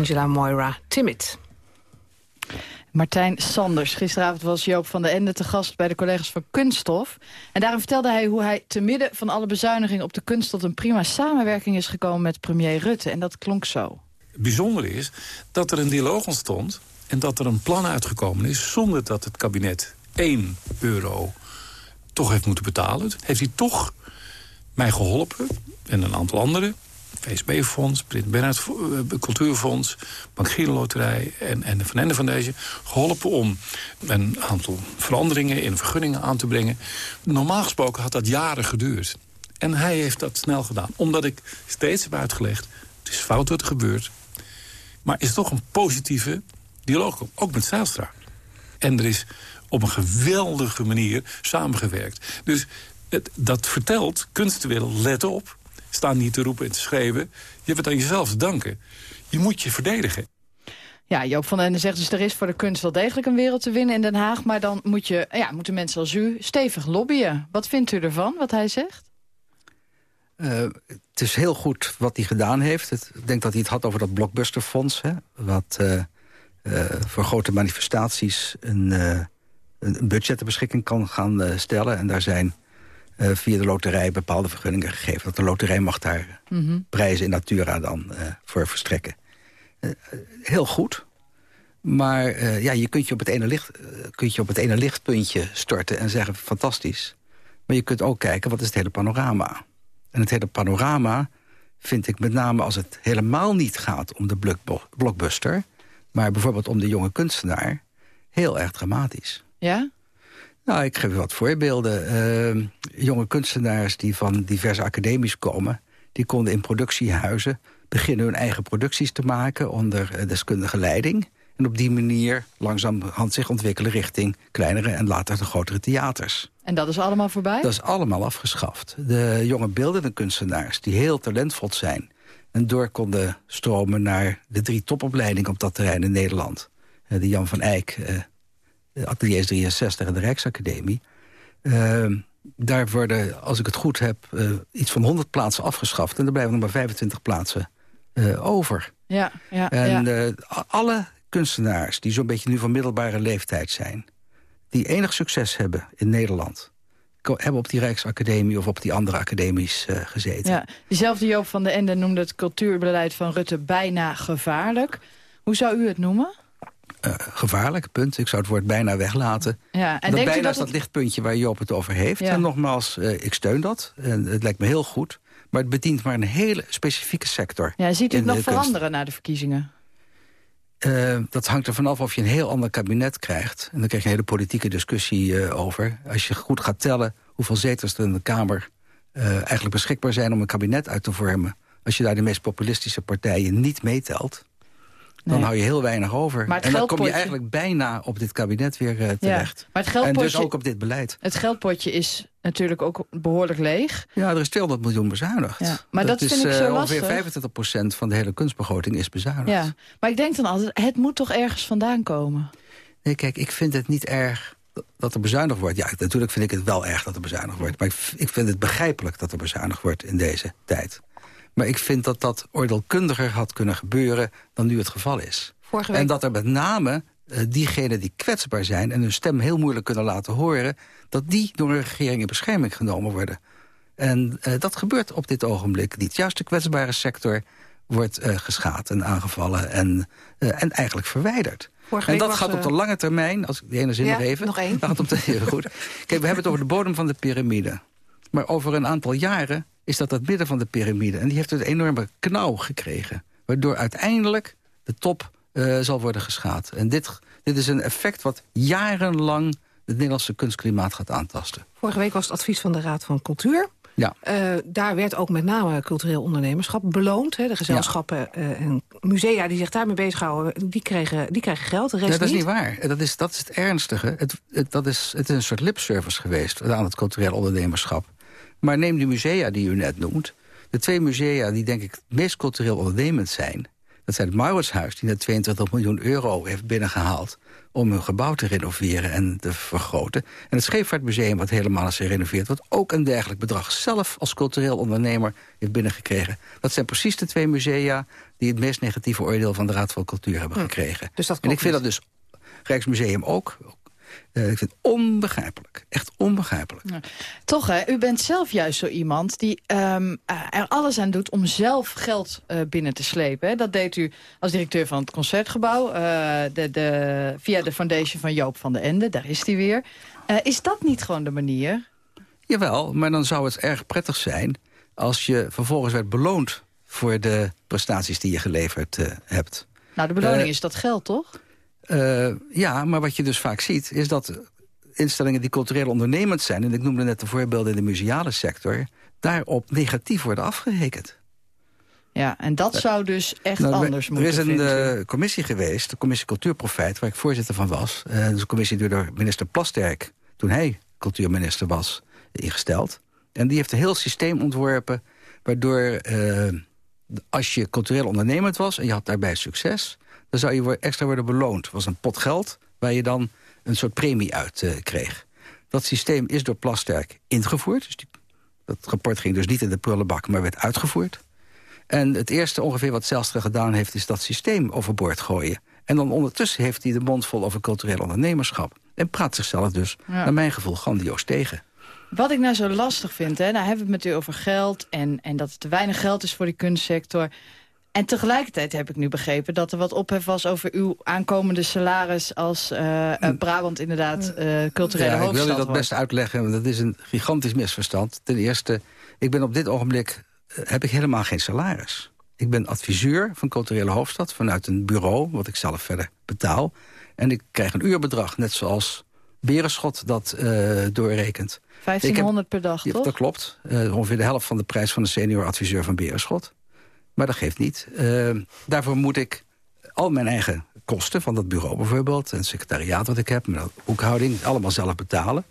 Speaker 6: Angela Moira Timid.
Speaker 10: Martijn Sanders. Gisteravond was Joop van den Ende te gast bij de collega's van Kunststof. En daarin vertelde hij hoe hij te midden van alle bezuinigingen op de kunst... tot een prima samenwerking is gekomen met premier Rutte. En dat klonk zo.
Speaker 22: Het bijzondere is dat er een dialoog ontstond... en dat er een plan uitgekomen is zonder dat het kabinet 1 euro toch heeft moeten betalen. Heeft hij toch mij geholpen en een aantal anderen... VSB-fonds, Prins Bernhard eh, Cultuurfonds... Bank Loterij en, en de Van Ende Foundation... geholpen om een aantal veranderingen in vergunningen aan te brengen. Normaal gesproken had dat jaren geduurd. En hij heeft dat snel gedaan. Omdat ik steeds heb uitgelegd... het is fout wat er gebeurt... maar is toch een positieve dialoog, ook met Zijlstra. En er is op een geweldige manier samengewerkt. Dus dat vertelt kunstwereld, let op... staan niet te roepen en te schreeuwen. Je hebt het aan jezelf te danken. Je moet je verdedigen.
Speaker 10: Ja, Joop van den Ende zegt dus er is voor de kunst wel degelijk een wereld te winnen in Den Haag. Maar dan moet je, ja, moeten mensen als u stevig lobbyen. Wat vindt u ervan, wat hij zegt?
Speaker 13: Eh, het is heel goed wat hij gedaan heeft. Het- ik denk dat hij het had over dat blockbusterfonds. Hè, wat eh, eh, voor grote manifestaties een, eh, een budget ter beschikking kan gaan stellen. En daar zijn via de loterij bepaalde vergunningen gegeven. Dat de loterij mag daar
Speaker 10: Mhm.
Speaker 13: prijzen in natura dan eh, voor verstrekken. Eh, eh, heel goed. Maar eh, ja, je kunt je, op het ene licht, eh, kunt je op het ene lichtpuntje storten en zeggen fantastisch. Maar je kunt ook kijken, wat is het hele panorama? En het hele panorama vind ik met name als het helemaal niet gaat om de blockbuster... maar bijvoorbeeld om de jonge kunstenaar, heel erg dramatisch.
Speaker 10: Ja?
Speaker 13: Nou, ik geef u wat voorbeelden. Eh, jonge kunstenaars die van diverse academies komen... die konden in productiehuizen beginnen hun eigen producties te maken... onder eh, deskundige leiding. En op die manier langzamerhand zich ontwikkelen richting kleinere... en later de grotere theaters.
Speaker 10: En dat is allemaal voorbij?
Speaker 13: Dat is allemaal afgeschaft. De jonge beeldende kunstenaars die heel talentvol zijn... en door konden stromen naar de drie topopleidingen op dat terrein in Nederland. Eh, de Jan van Eyck, eh, de Ateliers 63 en de Rijksacademie. Eh, daar worden, als ik het goed heb, eh, iets van 100 plaatsen afgeschaft... en er blijven nog maar 25 plaatsen eh, over.
Speaker 10: Ja, ja,
Speaker 13: En
Speaker 10: ja.
Speaker 13: eh, alle kunstenaars die zo'n beetje nu van middelbare leeftijd zijn... die enig succes hebben in Nederland... hebben op die Rijksacademie of op die andere academies eh, gezeten.
Speaker 10: ja. Diezelfde Joop van den Ende noemde het cultuurbeleid van Rutte bijna gevaarlijk. Hoe zou u het noemen?
Speaker 13: Eh, gevaarlijk, punt. Ik zou het woord bijna weglaten.
Speaker 10: Ja, en
Speaker 13: bijna
Speaker 10: dat
Speaker 13: is dat
Speaker 10: het-
Speaker 13: lichtpuntje waar Joop het over heeft.
Speaker 10: Ja.
Speaker 13: En nogmaals, eh, ik steun dat. En het lijkt me heel goed. Maar het bedient maar een hele specifieke sector.
Speaker 10: Ja, ziet u het nog
Speaker 13: kunst.
Speaker 10: veranderen na de verkiezingen?
Speaker 13: Uh, dat hangt er vanaf of je een heel ander kabinet krijgt. En dan krijg je een hele politieke discussie uh, over. Als je goed gaat tellen hoeveel zetels er in de Kamer... Uh, eigenlijk beschikbaar zijn om een kabinet uit te vormen... als je daar de meest populistische partijen niet meetelt... dan hou je heel weinig over. en dan kom je eigenlijk bijna op dit kabinet weer uh, terecht.
Speaker 10: Ja, maar het geldpotje,
Speaker 13: en dus ook op dit beleid.
Speaker 10: Het geldpotje is natuurlijk ook behoorlijk leeg.
Speaker 13: Ja, er is 200 miljoen bezuinigd. Ja,
Speaker 10: maar dat,
Speaker 13: dat
Speaker 10: vind
Speaker 13: is,
Speaker 10: ik zo
Speaker 13: uh,
Speaker 10: lastig.
Speaker 13: Ongeveer 25% van de hele kunstbegroting is bezuinigd.
Speaker 10: Ja, maar ik denk dan altijd, het moet toch ergens vandaan komen?
Speaker 13: Nee, kijk, ik vind het niet erg dat er bezuinigd wordt. Ja, natuurlijk vind ik het wel erg dat er bezuinigd wordt. Maar ik vind het begrijpelijk dat er bezuinigd wordt in deze tijd. Maar ik vind dat dat oordeelkundiger had kunnen gebeuren dan nu het geval is.
Speaker 6: Vorige week...
Speaker 13: En dat er met name uh, diegenen die kwetsbaar zijn... en hun stem heel moeilijk kunnen laten horen... dat die door een regering in bescherming genomen worden. En uh, dat gebeurt op dit ogenblik niet. Juist de kwetsbare sector wordt uh, geschaad en aangevallen en, en eigenlijk verwijderd. En dat gaat op de lange termijn, als ik de ene zin
Speaker 6: ja,
Speaker 13: nog even...
Speaker 6: nog één.
Speaker 13: Gaat op de, goed. Kijk, we hebben het over de bodem van de piramide. Maar over een aantal jaren is dat het midden van de piramide. En die heeft een enorme knauw gekregen. Waardoor uiteindelijk de top uh, zal worden geschaad. En dit, dit is een effect wat jarenlang het Nederlandse kunstklimaat gaat aantasten.
Speaker 6: Vorige week was het advies van de Raad van Cultuur.
Speaker 13: Ja.
Speaker 6: Uh, daar werd ook met name cultureel ondernemerschap beloond. Hè. De gezelschappen ja. uh, en musea die zich daarmee bezighouden, die krijgen, die krijgen geld. De rest
Speaker 13: ja, dat is
Speaker 6: niet.
Speaker 13: niet waar. Dat is, dat is het ernstige. Het, het, dat is, het is een soort lipservice geweest aan het cultureel ondernemerschap. Maar neem die musea die u net noemt. De twee musea die denk ik het meest cultureel ondernemend zijn... dat zijn het Mauritshuis, die net 22 miljoen euro heeft binnengehaald... om hun gebouw te renoveren en te vergroten. En het Scheepvaartmuseum, wat helemaal is gerenoveerd... wat ook een dergelijk bedrag zelf als cultureel ondernemer heeft binnengekregen. Dat zijn precies de twee musea die het meest negatieve oordeel... van de Raad van Cultuur hebben hm. gekregen.
Speaker 6: Dus dat
Speaker 13: en ik vind dat dus Rijksmuseum ook... Uh, ik vind het onbegrijpelijk. Echt onbegrijpelijk.
Speaker 10: Ja. Toch, hè, u bent zelf juist zo iemand die um, er alles aan doet... om zelf geld uh, binnen te slepen. Hè. Dat deed u als directeur van het Concertgebouw... Uh, de, de, via de foundation van Joop van den Ende. Daar is hij weer. is dat niet gewoon de manier?
Speaker 13: Jawel, maar dan zou het erg prettig zijn... als je vervolgens werd beloond voor de prestaties die je geleverd hebt.
Speaker 10: Nou, de beloning is dat geld, toch?
Speaker 13: Uh, ja, maar wat je dus vaak ziet... is dat instellingen die cultureel ondernemend zijn... en ik noemde net de voorbeelden in de museale sector... daarop negatief worden afgerekend.
Speaker 10: Ja, en dat zou dus echt nou, anders moeten
Speaker 13: Er is een
Speaker 10: uh,
Speaker 13: commissie geweest, de commissie Cultuurprofijt... waar ik voorzitter van was. Uh, dat is een commissie die door minister Plasterk... toen hij cultuurminister was, ingesteld. En die heeft een heel systeem ontworpen... waardoor als je cultureel ondernemend was... en je had daarbij succes dan zou je extra worden beloond. Was een pot geld waar je dan een soort premie uit uh, kreeg. Dat systeem is door Plasterk ingevoerd. Dus die, dat rapport ging dus niet in de prullenbak, maar werd uitgevoerd. En het eerste ongeveer wat Zelstra gedaan heeft... is dat systeem overboord gooien. En dan ondertussen heeft hij de mond vol over cultureel ondernemerschap. En praat zichzelf dus, ja. naar mijn gevoel, grandioos tegen.
Speaker 10: Wat ik nou zo lastig vind, hè, nou hebben we het met u over geld... En, en dat het te weinig geld is voor die kunstsector... En tegelijkertijd heb ik nu begrepen dat er wat ophef was... over uw aankomende salaris als uh, uh, Brabant inderdaad uh, culturele
Speaker 13: ja,
Speaker 10: hoofdstad
Speaker 13: Ik wil u dat
Speaker 10: wordt.
Speaker 13: best uitleggen, want dat is een gigantisch misverstand. Ten eerste, ik ben op dit ogenblik heb ik helemaal geen salaris. Ik ben adviseur van culturele hoofdstad vanuit een bureau... wat ik zelf verder betaal. En ik krijg een uurbedrag, net zoals Berenschot dat doorrekent.
Speaker 10: 1500
Speaker 13: heb,
Speaker 10: per dag,
Speaker 13: ja,
Speaker 10: toch?
Speaker 13: Dat klopt. ongeveer de helft van de prijs van een senior adviseur van Berenschot. Maar dat geeft niet. Uh, daarvoor moet ik al mijn eigen kosten van dat bureau bijvoorbeeld... en het secretariaat wat ik heb, mijn boekhouding, allemaal zelf betalen.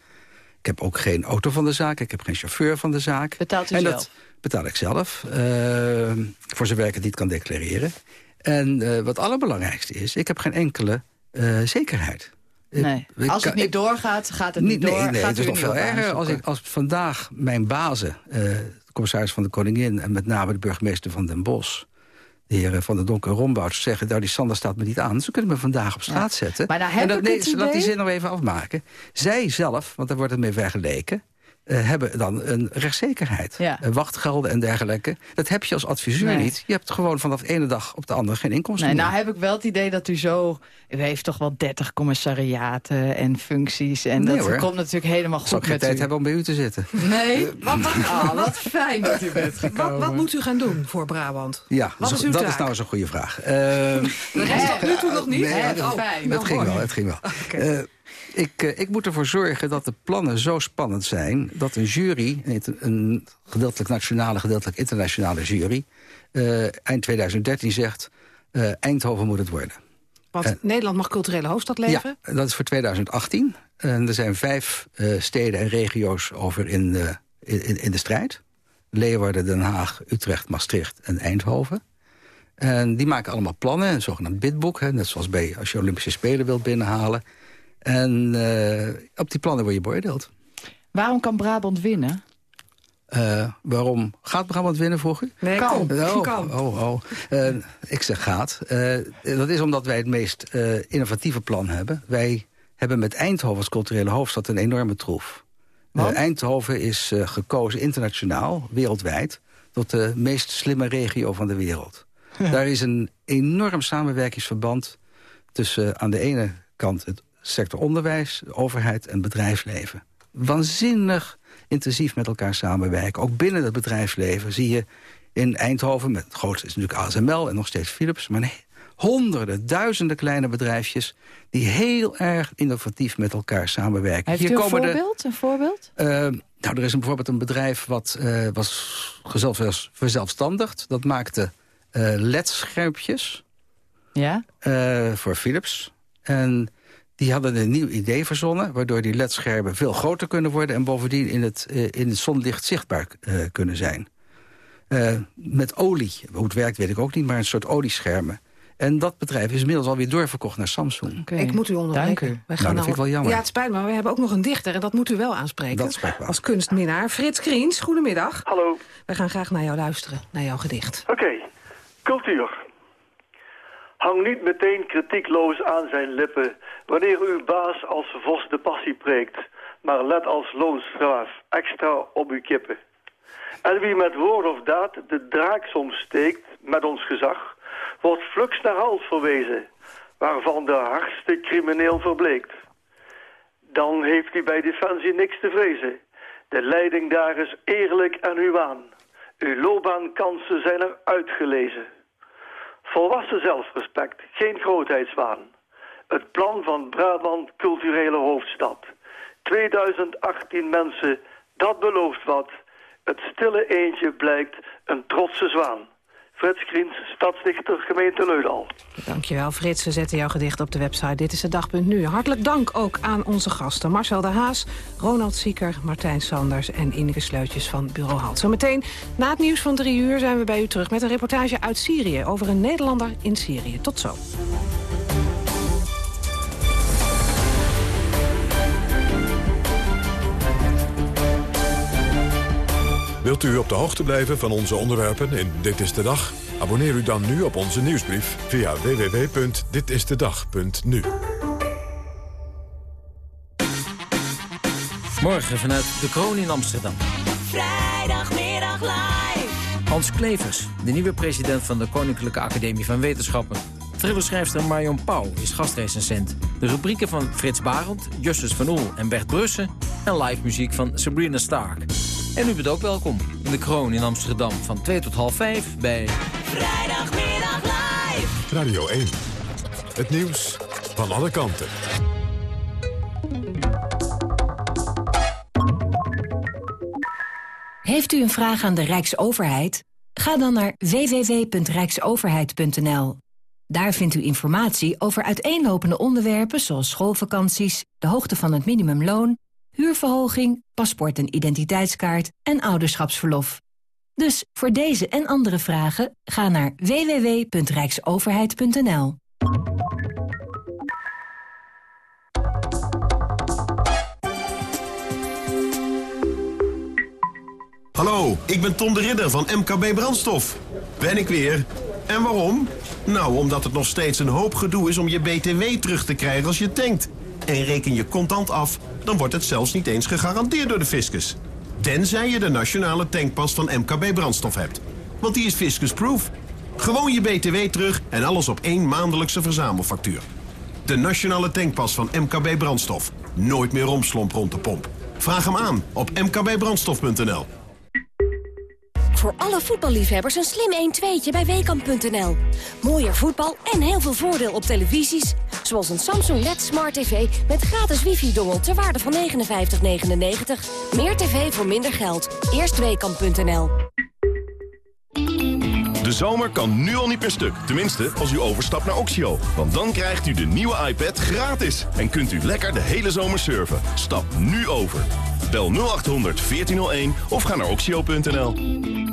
Speaker 13: Ik heb ook geen auto van de zaak, ik heb geen chauffeur van de zaak.
Speaker 10: Betaalt u
Speaker 13: en
Speaker 10: zelf?
Speaker 13: dat betaal ik zelf, uh, voor zover ik het niet kan declareren. En uh, wat allerbelangrijkste is, ik heb geen enkele zekerheid.
Speaker 10: Nee. Ik, als het niet ik, doorgaat, gaat het niet,
Speaker 13: nee,
Speaker 10: door.
Speaker 13: Nee,
Speaker 10: gaat
Speaker 13: het is nog veel erger. Als, ik, als vandaag mijn bazen, commissaris van de Koningin... en met name de burgemeester van Den Bosch... de heer Van der Donker Rombouts zeggen... nou, die Sander staat me niet aan. Ze kunnen me vandaag op straat ja. zetten.
Speaker 10: Maar nou
Speaker 13: en dat, nee, laat die zin nog even afmaken. Zij zelf, want daar wordt het mee vergeleken... eh, hebben dan een rechtszekerheid.
Speaker 10: Ja.
Speaker 13: Eh, wachtgelden en dergelijke. Dat heb je als adviseur
Speaker 10: Nee.
Speaker 13: niet. Je hebt gewoon vanaf de ene dag op de andere geen inkomsten
Speaker 10: Nee,
Speaker 13: meer.
Speaker 10: nou heb ik wel het idee dat u zo... U heeft toch wel 30 commissariaten en functies. En
Speaker 13: Nee,
Speaker 10: dat
Speaker 13: hoor.
Speaker 10: komt natuurlijk helemaal
Speaker 13: Zal
Speaker 10: goed
Speaker 13: ik geen
Speaker 10: met
Speaker 13: tijd
Speaker 10: u.
Speaker 13: hebben om bij u te zitten.
Speaker 10: Nee? Wat, wat, ah, wat fijn dat u bent gekomen.
Speaker 6: Wat, wat moet u gaan doen voor Brabant?
Speaker 13: Ja,
Speaker 6: Wat
Speaker 13: zo-
Speaker 6: is uw
Speaker 13: dat
Speaker 6: taak?
Speaker 13: is nou eens een goede vraag. Eh,
Speaker 6: De rest tot nu toe nog niet?
Speaker 13: Nee,
Speaker 6: Oh,
Speaker 13: dat-
Speaker 6: fijn.
Speaker 13: Het
Speaker 6: Nou,
Speaker 13: ging wel, het ging wel. Eh, ik, eh, ik moet ervoor zorgen dat de plannen zo spannend zijn... dat een jury, een, gedeeltelijk nationale, gedeeltelijk internationale jury... eh, eind 2013 zegt, eh, Eindhoven moet het worden.
Speaker 6: Want Nederland mag culturele hoofdstad leveren.
Speaker 13: Ja, dat is voor 2018. En er zijn vijf steden en regio's over in de, in, in de strijd. Leeuwarden, Den Haag, Utrecht, Maastricht en Eindhoven. En die maken allemaal plannen, een zogenaamd bidboek. Hè, net zoals bij als je Olympische Spelen wilt binnenhalen. En eh, op die plannen word je beoordeeld.
Speaker 10: Waarom kan Brabant winnen?
Speaker 13: Eh, waarom gaat Brabant winnen, vroeg u?
Speaker 6: Nee,
Speaker 10: Kan.
Speaker 13: Oh,
Speaker 6: Kan.
Speaker 13: oh, oh. Eh, ik zeg gaat. Eh, dat is omdat wij het meest eh, innovatieve plan hebben. Wij hebben met Eindhoven als culturele hoofdstad een enorme troef.
Speaker 10: Want?
Speaker 13: Eindhoven is eh, gekozen internationaal, wereldwijd... tot de meest slimme regio van de wereld. Daar is een enorm samenwerkingsverband tussen aan de ene kant het sector onderwijs, de overheid en bedrijfsleven. Waanzinnig intensief met elkaar samenwerken. Ook binnen het bedrijfsleven zie je in Eindhoven, met het grootste is natuurlijk ASML en nog steeds Philips, maar nee, honderden, duizenden kleine bedrijfjes die heel erg innovatief met elkaar samenwerken.
Speaker 10: Heeft u een
Speaker 13: de-
Speaker 10: voorbeeld? Een voorbeeld?
Speaker 13: eh, nou, er is een, bijvoorbeeld een bedrijf wat eh, was gezelf- verzelfstandigd. Dat maakte LED-schermpjes
Speaker 10: Ja?
Speaker 13: voor Philips. En die hadden een nieuw idee verzonnen... waardoor die LED-schermen veel groter kunnen worden... en bovendien in het, eh, in het zonlicht zichtbaar eh, kunnen zijn. Eh, met olie. Hoe het werkt weet ik ook niet, maar een soort olieschermen. En dat bedrijf is inmiddels alweer doorverkocht naar Samsung.
Speaker 6: Ik moet u onderbreken.
Speaker 10: Dank u.
Speaker 6: Wij
Speaker 13: Nou, dat vind ik wel jammer.
Speaker 6: Ja, het spijt me, maar we hebben ook nog een dichter... en dat moet u wel aanspreken.
Speaker 13: Dat spijt me.
Speaker 6: Als kunstminnaar. Frits Kriens, goedemiddag.
Speaker 23: Hallo.
Speaker 6: Wij gaan graag naar jou luisteren, naar jouw gedicht.
Speaker 23: Oké, cultuur. Hang niet meteen kritiekloos aan zijn lippen... wanneer uw baas als vos de passie preekt... maar let als loonstraaf extra op uw kippen. En wie met woord of daad de draak soms steekt met ons gezag... wordt fluks naar hals verwezen... waarvan de hardste crimineel verbleekt. Dan heeft u bij Defensie niks te vrezen. De leiding daar is eerlijk en humaan. Uw loopbaankansen zijn er uitgelezen. Volwassen zelfrespect, geen grootheidswaan. Het plan van Brabant culturele hoofdstad. 2018 mensen, dat belooft wat. Het stille eentje blijkt een trotse zwaan. Frits Kriens, stadsdichter, gemeente Leudal.
Speaker 6: Dankjewel, Frits. We zetten jouw gedicht op de website. Dit is de dag.nu. Hartelijk dank ook aan onze gasten. Marcel de Haas, Ronald Sieker, Martijn Sanders en Ineke Sleutjes van Bureau Halt. Zometeen na het nieuws van drie uur zijn we bij u terug... met een reportage uit Syrië over een Nederlander in Syrië. Tot zo.
Speaker 1: Wilt u op de hoogte blijven van onze onderwerpen in Dit is de Dag? Abonneer u dan nu op onze nieuwsbrief via www.ditistedag.nu.
Speaker 24: Morgen vanuit de Kroon in Amsterdam.
Speaker 21: Vrijdagmiddag live.
Speaker 24: Hans Klevers, de nieuwe president van de Koninklijke Academie van Wetenschappen. Thrillerschrijfster Marion Pauw is gastrecensent. De rubrieken van Frits Barend, Justus van Oel en Bert Brussen... en live muziek van Sabrina Stark. En u bent ook welkom in de Kroon in Amsterdam van 2 tot half 5 bij...
Speaker 21: Vrijdagmiddag live.
Speaker 1: Radio 1. Het nieuws van alle kanten.
Speaker 25: Heeft u een vraag aan de Rijksoverheid? Ga dan naar www.rijksoverheid.nl. Daar vindt u informatie over uiteenlopende onderwerpen zoals schoolvakanties, de hoogte van het minimumloon, huurverhoging, paspoort en identiteitskaart en ouderschapsverlof. Dus voor deze en andere vragen ga naar www.rijksoverheid.nl.
Speaker 26: Hallo, ik ben Tom de Ridder van MKB Brandstof. Ben ik weer. En waarom? Nou, omdat het nog steeds een hoop gedoe is om je BTW terug te krijgen als je tankt. En reken je contant af, dan wordt het zelfs niet eens gegarandeerd door de fiscus.
Speaker 5: Tenzij je de nationale tankpas van MKB Brandstof hebt. Want die is fiscusproof. Gewoon je BTW terug en alles op één maandelijkse verzamelfactuur. De nationale tankpas van MKB Brandstof. Nooit meer romslomp rond de pomp. Vraag hem aan op mkbbrandstof.nl.
Speaker 27: Voor alle voetballiefhebbers een slim 1-2'tje bij Weekamp.nl. Mooier voetbal en heel veel voordeel op televisies. Zoals een Samsung LED Smart TV met gratis wifi-dongel ter waarde van 59,99. Meer tv voor minder geld. Eerst Weekamp.nl.
Speaker 28: De zomer kan nu al niet per stuk. Tenminste, als u overstapt naar Oxio. Want dan krijgt u de nieuwe iPad gratis. En kunt u lekker de hele zomer surfen. Stap nu over. Bel 0800 1401 of ga naar oxio.nl.